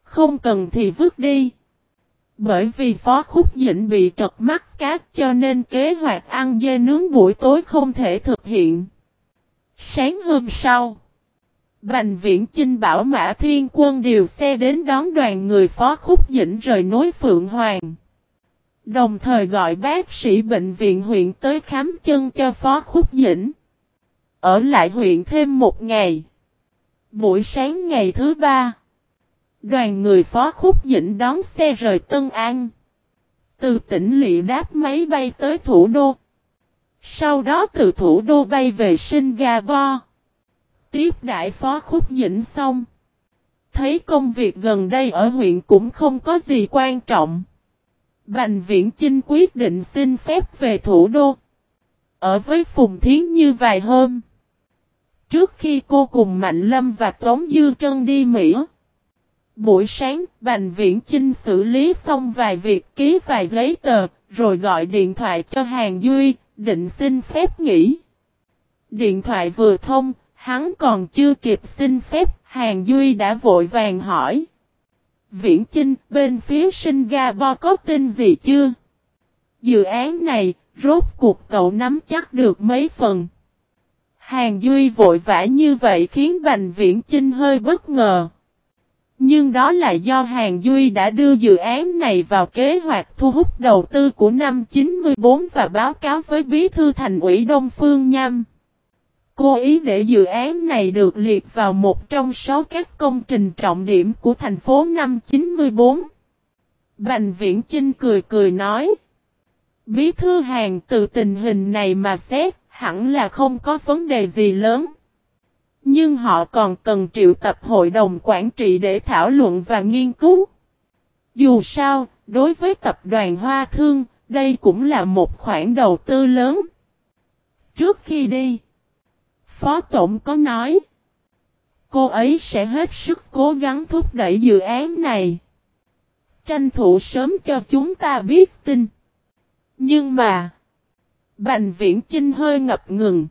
Không cần thì vứt đi. Bởi vì phó khúc dĩnh bị trật mắt cát cho nên kế hoạch ăn dê nướng buổi tối không thể thực hiện. Sáng hôm sau, Bành viễn Chinh bảo Mã Thiên Quân điều xe đến đón đoàn người phó khúc dĩnh rời nối Phượng Hoàng. Đồng thời gọi bác sĩ bệnh viện huyện tới khám chân cho phó khúc dĩnh. Ở lại huyện thêm một ngày. Buổi sáng ngày thứ ba. Đoàn người phó khúc dĩnh đón xe rời Tân An. Từ tỉnh lỵ đáp máy bay tới thủ đô. Sau đó từ thủ đô bay về Singapore. Tiếp đại phó khúc dĩnh xong. Thấy công việc gần đây ở huyện cũng không có gì quan trọng. Bành viễn Chinh quyết định xin phép về thủ đô. Ở với Phùng Thiến Như vài hôm. Trước khi cô cùng Mạnh Lâm và Tống Dư Trân đi Mỹ. Buổi sáng, Bành Viễn Chinh xử lý xong vài việc ký vài giấy tờ, rồi gọi điện thoại cho Hàng Duy, định xin phép nghỉ. Điện thoại vừa thông, hắn còn chưa kịp xin phép, Hàng Duy đã vội vàng hỏi. Viễn Chinh, bên phía Singapore có tin gì chưa? Dự án này, rốt cuộc cậu nắm chắc được mấy phần. Hàng Duy vội vã như vậy khiến Bành Viễn Chinh hơi bất ngờ. Nhưng đó là do Hàng Duy đã đưa dự án này vào kế hoạch thu hút đầu tư của năm 94 và báo cáo với Bí thư Thành ủy Đông Phương Nham. Cố ý để dự án này được liệt vào một trong sáu các công trình trọng điểm của thành phố năm 94. Bành Viễn Chinh cười cười nói. Bí thư hàng từ tình hình này mà xét, hẳn là không có vấn đề gì lớn. Nhưng họ còn cần triệu tập hội đồng quản trị để thảo luận và nghiên cứu. Dù sao, đối với tập đoàn Hoa Thương, đây cũng là một khoản đầu tư lớn. Trước khi đi, Phó Tổng có nói, cô ấy sẽ hết sức cố gắng thúc đẩy dự án này. Tranh thủ sớm cho chúng ta biết tin. Nhưng mà, Bành Viễn Chinh hơi ngập ngừng.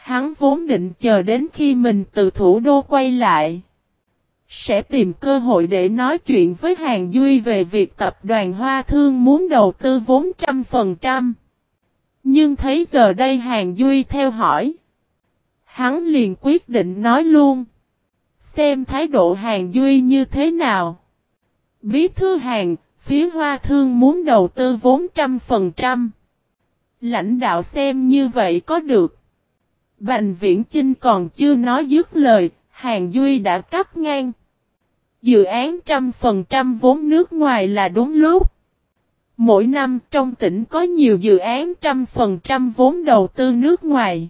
Hắn vốn định chờ đến khi mình từ thủ đô quay lại. Sẽ tìm cơ hội để nói chuyện với Hàng Duy về việc tập đoàn Hoa Thương muốn đầu tư vốn trăm phần trăm. Nhưng thấy giờ đây Hàng Duy theo hỏi. Hắn liền quyết định nói luôn. Xem thái độ Hàng Duy như thế nào. Bí thư Hàng, phía Hoa Thương muốn đầu tư vốn trăm phần trăm. Lãnh đạo xem như vậy có được. Bành Viễn Chinh còn chưa nói dứt lời, Hàng Duy đã cắt ngang. Dự án trăm phần trăm vốn nước ngoài là đúng lúc. Mỗi năm trong tỉnh có nhiều dự án trăm phần trăm vốn đầu tư nước ngoài.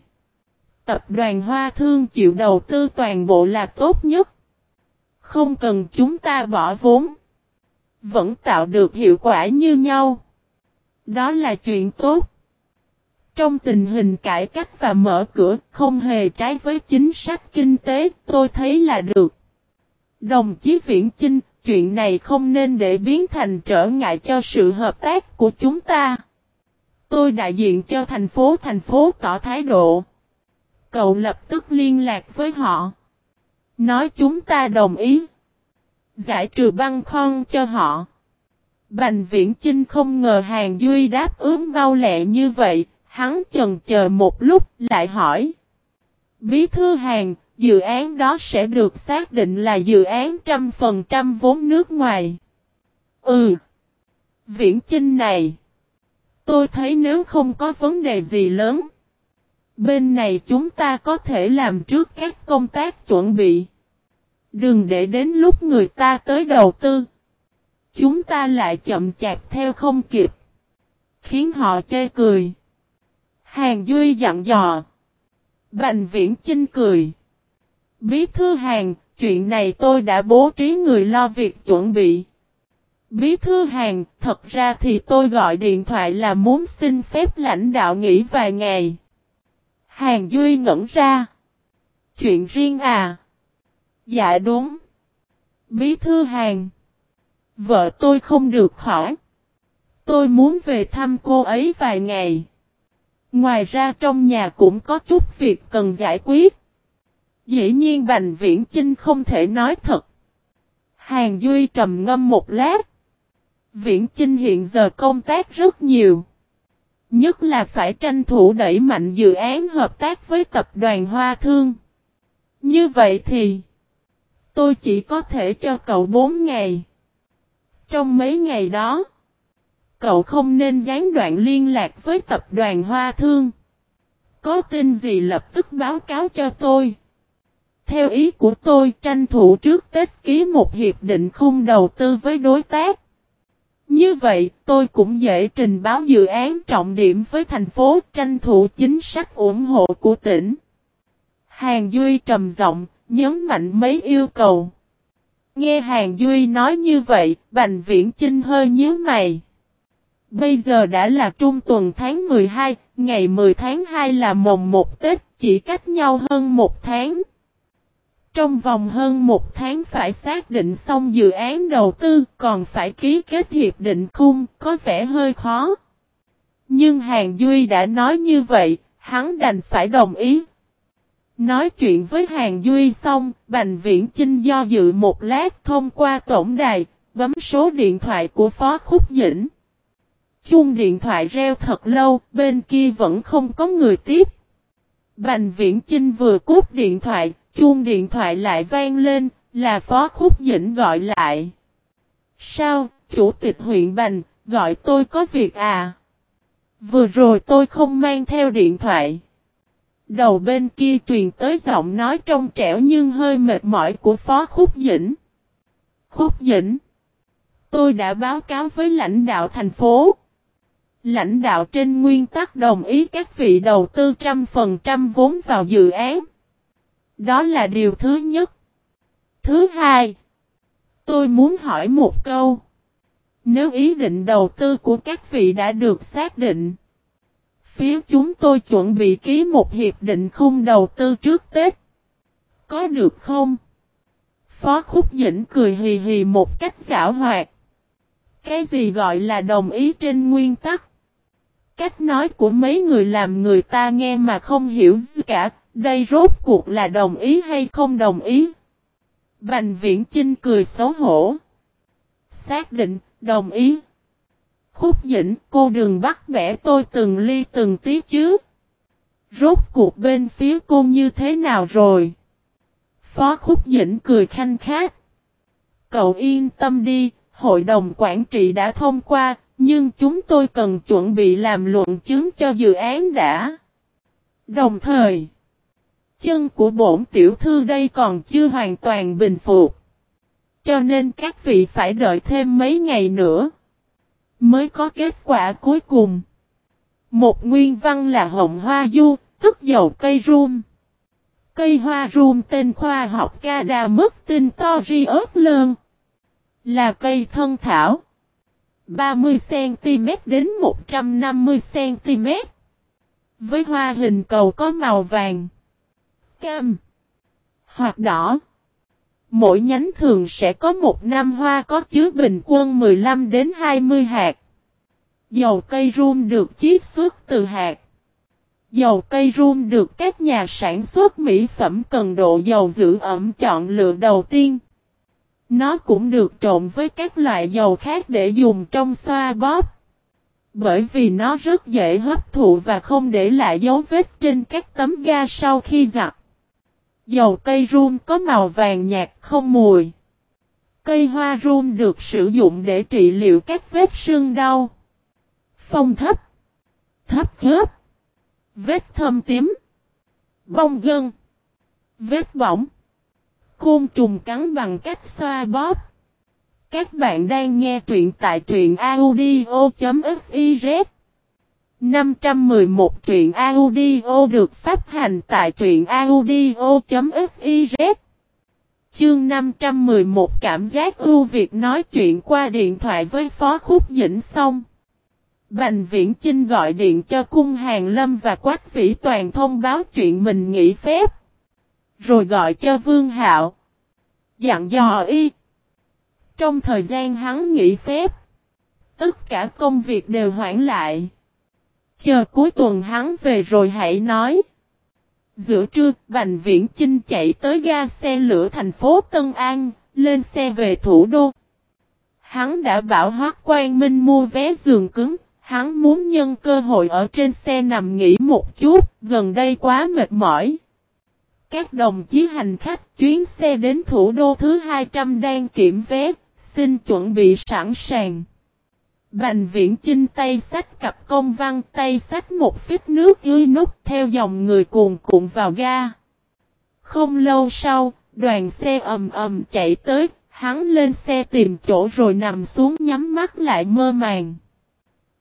Tập đoàn Hoa Thương chịu đầu tư toàn bộ là tốt nhất. Không cần chúng ta bỏ vốn. Vẫn tạo được hiệu quả như nhau. Đó là chuyện tốt. Trong tình hình cải cách và mở cửa không hề trái với chính sách kinh tế, tôi thấy là được. Đồng chí Viễn Chinh, chuyện này không nên để biến thành trở ngại cho sự hợp tác của chúng ta. Tôi đại diện cho thành phố thành phố tỏ thái độ. Cậu lập tức liên lạc với họ. Nói chúng ta đồng ý. Giải trừ băng khoăn cho họ. Bành viễn Chinh không ngờ Hàng Duy đáp ứng mau lẹ như vậy, Hắn chần chờ một lúc lại hỏi. Bí thư hàng, dự án đó sẽ được xác định là dự án trăm phần trăm vốn nước ngoài. Ừ. Viễn Chinh này. Tôi thấy nếu không có vấn đề gì lớn. Bên này chúng ta có thể làm trước các công tác chuẩn bị. Đừng để đến lúc người ta tới đầu tư. Chúng ta lại chậm chạp theo không kịp. Khiến họ chê cười. Hàng Duy dặn dò. Bành viễn Chinh cười. Bí thư hàng, chuyện này tôi đã bố trí người lo việc chuẩn bị. Bí thư hàng, thật ra thì tôi gọi điện thoại là muốn xin phép lãnh đạo nghỉ vài ngày. Hàng Duy ngẩn ra. Chuyện riêng à? Dạ đúng. Bí thư hàng. Vợ tôi không được khỏi. Tôi muốn về thăm cô ấy vài ngày. Ngoài ra trong nhà cũng có chút việc cần giải quyết. Dĩ nhiên Bành Viễn Chinh không thể nói thật. Hàng Duy trầm ngâm một lát. Viễn Chinh hiện giờ công tác rất nhiều. Nhất là phải tranh thủ đẩy mạnh dự án hợp tác với tập đoàn Hoa Thương. Như vậy thì, tôi chỉ có thể cho cậu 4 ngày. Trong mấy ngày đó, cậu không nên gián đoạn liên lạc với tập đoàn Hoa Thương. Có tin gì lập tức báo cáo cho tôi. Theo ý của tôi tranh thủ trước Tết ký một hiệp định khung đầu tư với đối tác. Như vậy tôi cũng dễ trình báo dự án trọng điểm với thành phố tranh thủ chính sách ủng hộ của tỉnh. Hàng Duy trầm giọng, nhấn mạnh mấy yêu cầu. Nghe Hàng Duy nói như vậy, Bành Viễn Chinh hơi nhíu mày. Bây giờ đã là trung tuần tháng 12, ngày 10 tháng 2 là mồng một Tết, chỉ cách nhau hơn một tháng. Trong vòng hơn một tháng phải xác định xong dự án đầu tư, còn phải ký kết hiệp định khung, có vẻ hơi khó. Nhưng Hàng Duy đã nói như vậy, hắn đành phải đồng ý. Nói chuyện với Hàng Duy xong, Bành Viễn Chinh do dự một lát thông qua tổng đài, bấm số điện thoại của Phó Khúc Dĩnh. Chuông điện thoại reo thật lâu, bên kia vẫn không có người tiếp. Bành Viễn Chinh vừa cúp điện thoại, chuông điện thoại lại vang lên, là Phó Khúc Dĩnh gọi lại. Sao, Chủ tịch huyện Bành, gọi tôi có việc à? Vừa rồi tôi không mang theo điện thoại. Đầu bên kia truyền tới giọng nói trong trẻo nhưng hơi mệt mỏi của Phó Khúc Dĩnh. Khúc Dĩnh. Tôi đã báo cáo với lãnh đạo thành phố. Lãnh đạo trên nguyên tắc đồng ý các vị đầu tư trăm phần trăm vốn vào dự án. Đó là điều thứ nhất. Thứ hai. Tôi muốn hỏi một câu. Nếu ý định đầu tư của các vị đã được xác định. Phía chúng tôi chuẩn bị ký một hiệp định khung đầu tư trước Tết. Có được không? Phó Khúc Dĩnh cười hì hì một cách giả hoạt. Cái gì gọi là đồng ý trên nguyên tắc? Cách nói của mấy người làm người ta nghe mà không hiểu gì cả, đây rốt cuộc là đồng ý hay không đồng ý? Bành viễn Chinh cười xấu hổ. Xác định, đồng ý. Khúc dĩnh, cô đừng bắt bẻ tôi từng ly từng tí chứ. Rốt cuộc bên phía cô như thế nào rồi? Phó Khúc Dĩnh cười khanh khát. Cậu yên tâm đi, hội đồng quản trị đã thông qua, nhưng chúng tôi cần chuẩn bị làm luận chứng cho dự án đã. Đồng thời, chân của bổn tiểu thư đây còn chưa hoàn toàn bình phục. Cho nên các vị phải đợi thêm mấy ngày nữa. Mới có kết quả cuối cùng. Một nguyên văn là hồng hoa du, tức dầu cây rum. Cây hoa rum tên khoa học ca đa mất tinh to ri ớt lơn. Là cây thân thảo. 30cm đến 150cm. Với hoa hình cầu có màu vàng, cam, hoặc đỏ. Mỗi nhánh thường sẽ có một năm hoa có chứa bình quân 15 đến 20 hạt. Dầu cây rum được chiết xuất từ hạt. Dầu cây rum được các nhà sản xuất mỹ phẩm cần độ dầu giữ ẩm chọn lựa đầu tiên. Nó cũng được trộn với các loại dầu khác để dùng trong xoa bóp. Bởi vì nó rất dễ hấp thụ và không để lại dấu vết trên các tấm ga sau khi giặt. Dầu cây rum có màu vàng nhạt không mùi. Cây hoa rum được sử dụng để trị liệu các vết sưng đau. Phong thấp. Thấp khớp. Vết thâm tím. Bong gân. Vết bỏng. Côn trùng cắn bằng cách xoa bóp. Các bạn đang nghe truyện tại truyện audio.fiz 511 truyện audio được phát hành tại truyện audio.fiz Chương 511 cảm giác ưu việt nói chuyện qua điện thoại với Phó Khúc Dĩnh xong. Bành Viễn Chinh gọi điện cho Cung Hàng Lâm và Quách Vĩ Toàn thông báo chuyện mình nghỉ phép. Rồi gọi cho Vương Hạo. Dặn dò y. Trong thời gian hắn nghỉ phép, tất cả công việc đều hoãn lại. Chờ cuối tuần hắn về rồi hãy nói. Giữa trưa, Bành Viễn Chinh chạy tới ga xe lửa thành phố Tân An, lên xe về thủ đô. Hắn đã bảo Hoác Quang Minh mua vé giường cứng, hắn muốn nhân cơ hội ở trên xe nằm nghỉ một chút, gần đây quá mệt mỏi. Các đồng chí hành khách chuyến xe đến thủ đô thứ 200 đang kiểm vé, xin chuẩn bị sẵn sàng. Bành viễn chinh tay sách cặp công văn tay sách một phít nước dưới nút theo dòng người cuồn cuộn vào ga. Không lâu sau, đoàn xe ầm ầm chạy tới, hắn lên xe tìm chỗ rồi nằm xuống nhắm mắt lại mơ màng.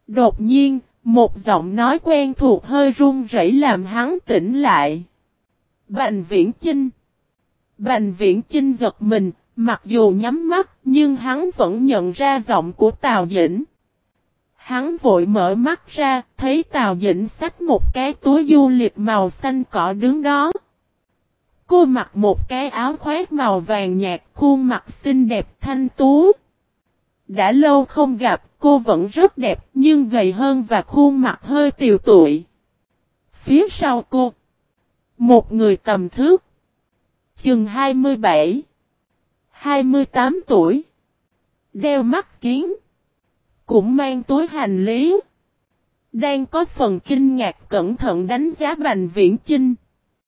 Đột nhiên, một giọng nói quen thuộc hơi run rẩy làm hắn tỉnh lại. Bành viễn chinh. Bành viễn chinh giật mình, mặc dù nhắm mắt nhưng hắn vẫn nhận ra giọng của Tào Dĩnh. Hắn vội mở mắt ra, thấy Tào Dĩnh xách một cái túi du lịch màu xanh cỏ đứng đó. Cô mặc một cái áo khoét màu vàng nhạt, khuôn mặt xinh đẹp thanh tú. Đã lâu không gặp, cô vẫn rất đẹp, nhưng gầy hơn và khuôn mặt hơi tiều tụi. Phía sau cô, một người tầm thước, chừng 27, 28 tuổi, đeo mắt kiến cũng mang túi hành lý. Đang có phần kinh ngạc cẩn thận đánh giá Bành Viễn Chinh.